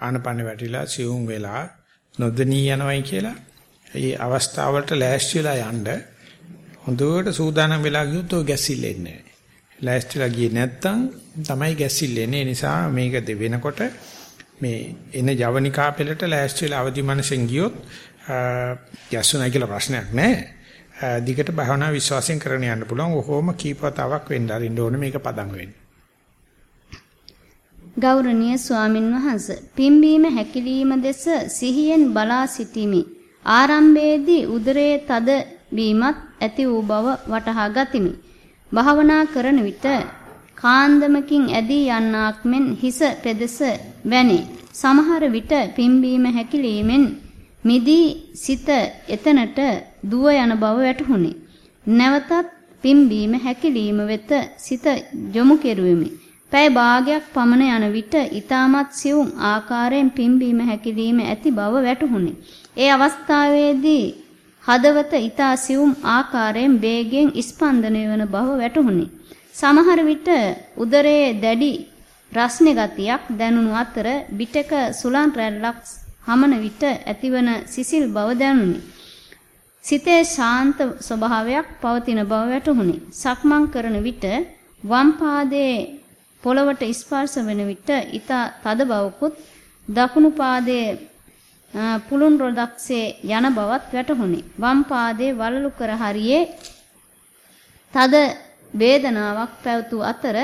Speaker 1: ආනපන වැටිලා සියුම් වෙලා නොදෙනී යනවයි කියලා ඒ අවස්ථාවලට ලෑස්ති වෙලා යන්න හොඳට සූදානම් වෙලා ගියොත් ඔය ගැසිල්ලෙන්නේ නැහැ. ලෑස්තිලා ගියේ නැත්තම් තමයි ගැසිල්ලෙන්නේ. ඒ නිසා මේක වෙනකොට මේ එන ජවනිකා පෙළට ලෑස්ති වෙලා අවදි මනසෙන් ගියොත් ගැස්සුණා කියලා ප්‍රශ්නයක් නැහැ. දිගට භවනා විශ්වාසයෙන් කරගෙන යන්න පුළුවන්. ඔහොම කීපතාවක් වෙන්න අරින්න ඕනේ මේක පදම් වෙන්නේ.
Speaker 2: ගෞරවනීය ස්වාමින් වහන්සේ පිම්බීම හැකිලිම දෙස සිහියෙන් බලා සිටිමි. ආරම්භයේදී උදරයේ තද වීමත් ඇති වූ බව වටහා ගතිමි. භාවනා කරන විට කාන්දමකින් ඇදී යන්නාක් මෙන් හිස පෙදෙස වැනේ. සමහර විට පිම්බීම හැකිලීමෙන් මිදී සිත එතනට දුව යන බව වැටහුණි. නැවතත් පිම්බීම හැකිලීම වෙත සිත යොමු කෙරුවෙමි. පැය භාගයක් පමණ යන විට ඊටමත් සිවුම් ආකාරයෙන් පිම්බීම හැකිලිම ඇති බව වැටහුණි. ඒ අවස්ථාවේදී හදවත ඊතා සිවුම් ආකාරයෙන් වේගයෙන් ස්පන්දනය වන බව වැටහුණි. සමහර විට උදරයේ දැඩි රස්නේ ගතියක් දැනුණු අතර පිටක සුලන් රැල්ලක් හමන විට ඇතිවන සිසිල් බව දැනුනි. සිතේ ශාන්ත ස්වභාවයක් පවතින බව වැටහුණි. සක්මන් කරන විට වම් පාදයේ පොළවට ස්පර්ශ වෙන විට ඊට තද බවකුත් දකුණු පාදයේ පුළුන් රොඩක්සේ යන බවත් වැටහුණි. වම් පාදයේ වලලු කර හරියේ තද වේදනාවක් පැවතු අතර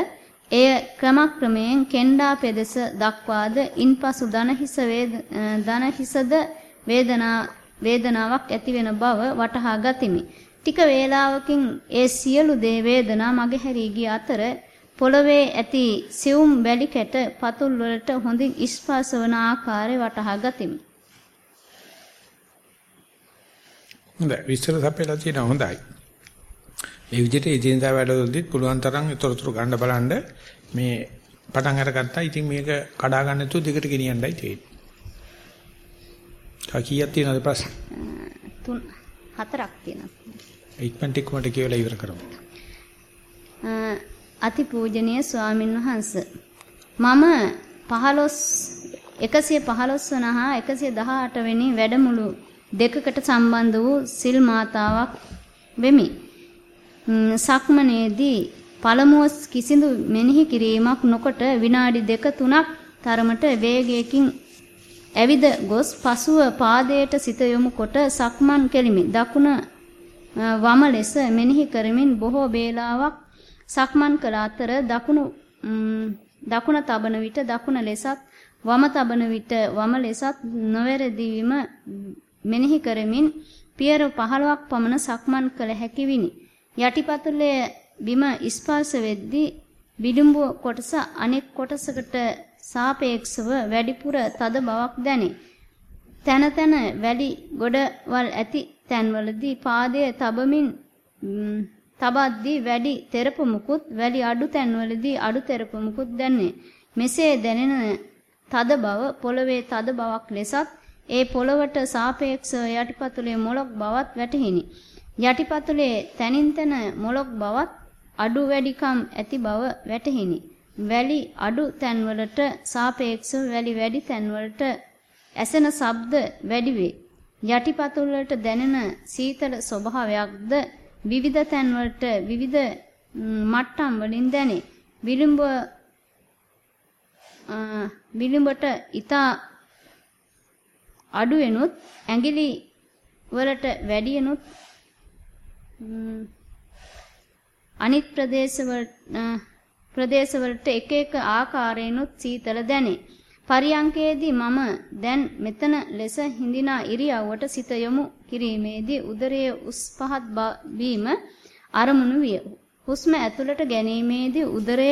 Speaker 2: එය ක්‍රමක්‍රමයෙන් කෙන්ඩා පෙදෙස දක්වාද ඉන්පසු දන හිස දන හිසද වේදනා වේදනාවක් ඇතිවෙන බව වටහා ගතිමි. ටික වේලාවකින් ඒ සියලු දේ වේදනා මගහැරී ගිය අතර පොළවේ ඇති සියුම් බැලි කැට පතුල් වලට හොඳින් ස්පර්ශ වන ආකාරය වටහා ගතිමි.
Speaker 1: හොඳයි විස්තර සපයලා තියෙන හොඳයි. ඒ විදිහට එදිනදා වැඩවලදීත් පුළුවන් තරම් තොරතුරු ගන්න බලන්න මේ පටන් අරගත්තා. ඉතින් මේක කඩා ගන්න නැතුව දිගට ගෙනියන්නයි තියෙන්නේ. තා කීයක් තියෙනවද ප්‍රශ්න?
Speaker 2: තුන් හතරක් තියෙනවා.
Speaker 1: ඉක්මනට ඉක්මනට කියලා ඉවර කරමු.
Speaker 2: අතිපූජනීය ස්වාමින් වහන්සේ මම 15 115 වන හා 118 වෙනි වැඩමුළු දෙකකට සම්බන්ධ වූ සිල් මාතාවක් වෙමි. සක්මනේදී පළමුව කිසිදු මෙනෙහි කිරීමක් නොකොට විනාඩි දෙක තුනක් තරමට වේගයකින් ඇවිද ගොස් පසුව පාදයට සිත යොමු කොට සක්මන් කෙලිමි. දකුණ වම ලෙස මෙනෙහි කරමින් බොහෝ වේලාවක් සක්මන් කළ අතර දකුණු දකුණ තබන විට දකුණ ලෙසත් වම තබන විට වම ලෙසත් නොවැරදීම මෙනෙහි කරමින් පියර 15ක් පමණ සක්මන් කළ හැකි විනි. යටිපතුලේ බිම ස්පර්ශ වෙද්දී විදුඹුව කොටස අනෙක් කොටසකට සාපේක්ෂව වැඩිපුර තද බවක් දැනේ. තන තන වැඩි ගොඩවල් ඇති තැන්වලදී පාදයේ තබමින් තබද්දී වැඩි තෙරපමුකුත් වැඩි අඩු තැන්වලදී අඩු තෙරපමුකුත් දැනේ. මෙසේ දැනෙන තද බව පොළවේ තද බවක් ලෙසත් ඒ පොළවට සාපේක්ෂව යටිපතුලේ මොලොක් බවත් වැටහිනි. යටිපතුලේ තනින් තන මොලොක් බවත් අඩු වැඩිකම් ඇති බව වැටහිනි. වැලි අඩු තැන්වලට සාපේක්ෂව වැලි වැඩි තැන්වලට ඇසෙන ශබ්ද වැඩි වේ. යටිපතුල් වලට දැනෙන සීතල ස්වභාවයක්ද විවිධ තැන්වලට විවිධ මට්ටම් වලින් දැනේ. විලුඹ විලුඹට ඊතා අඩු වෙනුත් ඇඟිලි වලට වැඩි වෙනුත් අනිත් ප්‍රදේශවල ප්‍රදේශවලට එක එක ආකාරයෙන්ුත් සීතල දැනේ. පරියංකේදී මම දැන් මෙතන ලෙස හිඳිනා ඉරියව්වට සිත යොමු කිරීමේදී උදරයේ උස් පහත් වීම අරමුණු විය. හුස්ම ඇතුළට ගැනීමේදී උදරය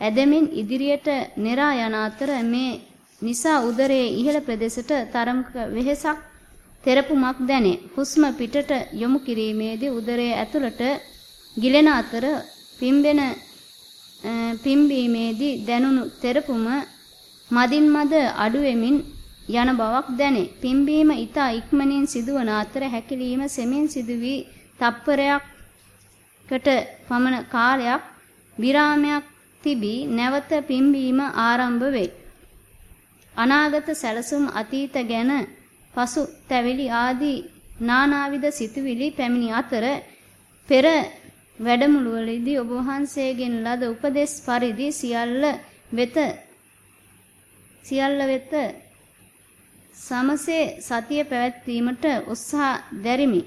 Speaker 2: ඇදමින් ඉදිරියට නෙරා යන අතර මේ නිසා උදරයේ ඉහළ ප්‍රදේශයට තරමක වෙහෙසක් තෙරපුමක් දැනේ. හුස්ම පිටට යොමු කිරීමේදී උදරයේ ඇතුළට ගිලෙන අතර පිම්බෙන පිම්බීමේදී දැනුණු තෙරපුම මදින් මද අඩු වෙමින් යන බවක් දැනේ. පිම්බීම ඊතා ඉක්මනින් සිදුවන අතර හැකිලිම සෙමින් සිදු වී තප්පරයක්කට පමණ කාලයක් විරාමයක් තිබී නැවත පිම්බීම ආරම්භ වේ. අනාගත සැලසුම් අතීත ගැන පසු තැවිලි ආදී නානාවිද සිතුවිලි පැමිණි අතර පෙර වැඩමුළුවලදී ඔබ වහන්සේගෙන් ලද උපදෙස් පරිදි සියල්ල වෙත සියල්ල වෙත සමසේ සතිය පැවැත්වීමට උත්සාහ දැරිමි.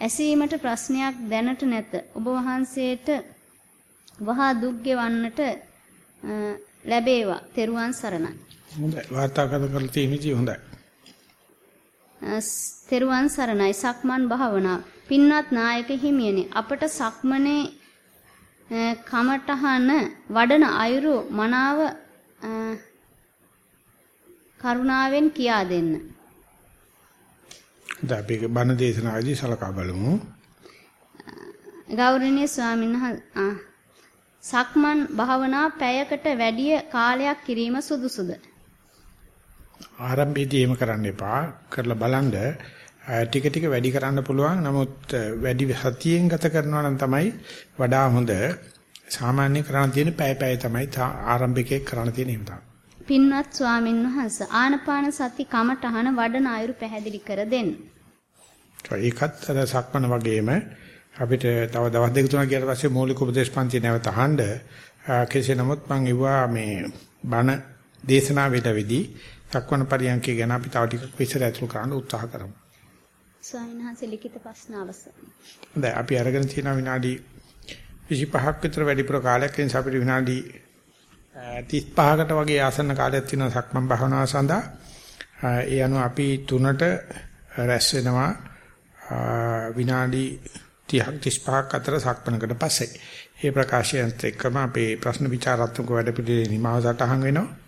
Speaker 2: ඇසීමට ප්‍රශ්නයක් දැනට නැත. ඔබ වහන්සේට වහා දුක් ගෙවන්නට ලැබේවා. තෙරුවන් සරණයි.
Speaker 1: හොඳයි. වාර්තාගත කරලා තියෙන විදිහ හොඳයි.
Speaker 2: තෙරුවන් සරණයි සක්මන් භාවනාව. පින්වත් නායක හිමියනි අපට සක්මනේ කමටහන වඩන අයුරු මනාව කරුණාවෙන් කියා දෙන්න.
Speaker 1: දැන් බණ දේශනාවේදී සලකා බලමු.
Speaker 2: ගෞරවනීය ස්වාමීන් වහන්සේ සක්මන් භාවනා පැයකට වැඩිය කාලයක් කිරීම සුදුසුද?
Speaker 1: ආරම්භයේදී එහෙම කරන්න එපා. කරලා බලන්න ටික ටික වැඩි කරන්න පුළුවන්. නමුත් වැඩි සතියෙන් ගත කරනවා නම් තමයි වඩා හොඳ. සාමාන්‍ය කරණ තියෙන පැය පැය තමයි ආරම්භිකේ කරණ තියෙන හිම තමයි.
Speaker 2: පින්වත් ස්වාමින් වහන්සේ ආනපාන සති කමඨහන වඩන අයුරු පැහැදිලි කර දෙන්න.
Speaker 1: ඒකත් අර සක්මන වගේම අපිට තව දවස් දෙක තුනක් ගියාට පස්සේ මූලික උපදේශ පන්ති නැවත අහන්න කෙසේ නමුත් මම ඉවවා මේ බණ දේශනාවෙදවිදී සක්මන පරියන්කේ ගැන අපි තව ටිකක් විස්තර ඇතුළු කරන්න උත්සාහ කරමු.
Speaker 2: ස්වාමීන් වහන්සේ ලිඛිත ප්‍රශ්න අවසන්.
Speaker 1: හොඳයි අපි අරගෙන තියෙන විනාඩි 25ක් විතර වැඩිපුර කාලයක් නිසා අපිට විනාඩි 35කට වගේ ආසන්න කාලයක් තියෙනවා සක්මන් භාවනාව සඳහා. ඒ අනුව අපි 3ට රැස් වෙනවා විනාඩි 30ක් 35ක් අතර සක්මනකට පස්සේ. මේ ප්‍රකාශයත් එක්කම අපේ ප්‍රශ්න විචාරාත්මක වැඩ පිළිවෙලේ නිමාව සටහන් වෙනවා.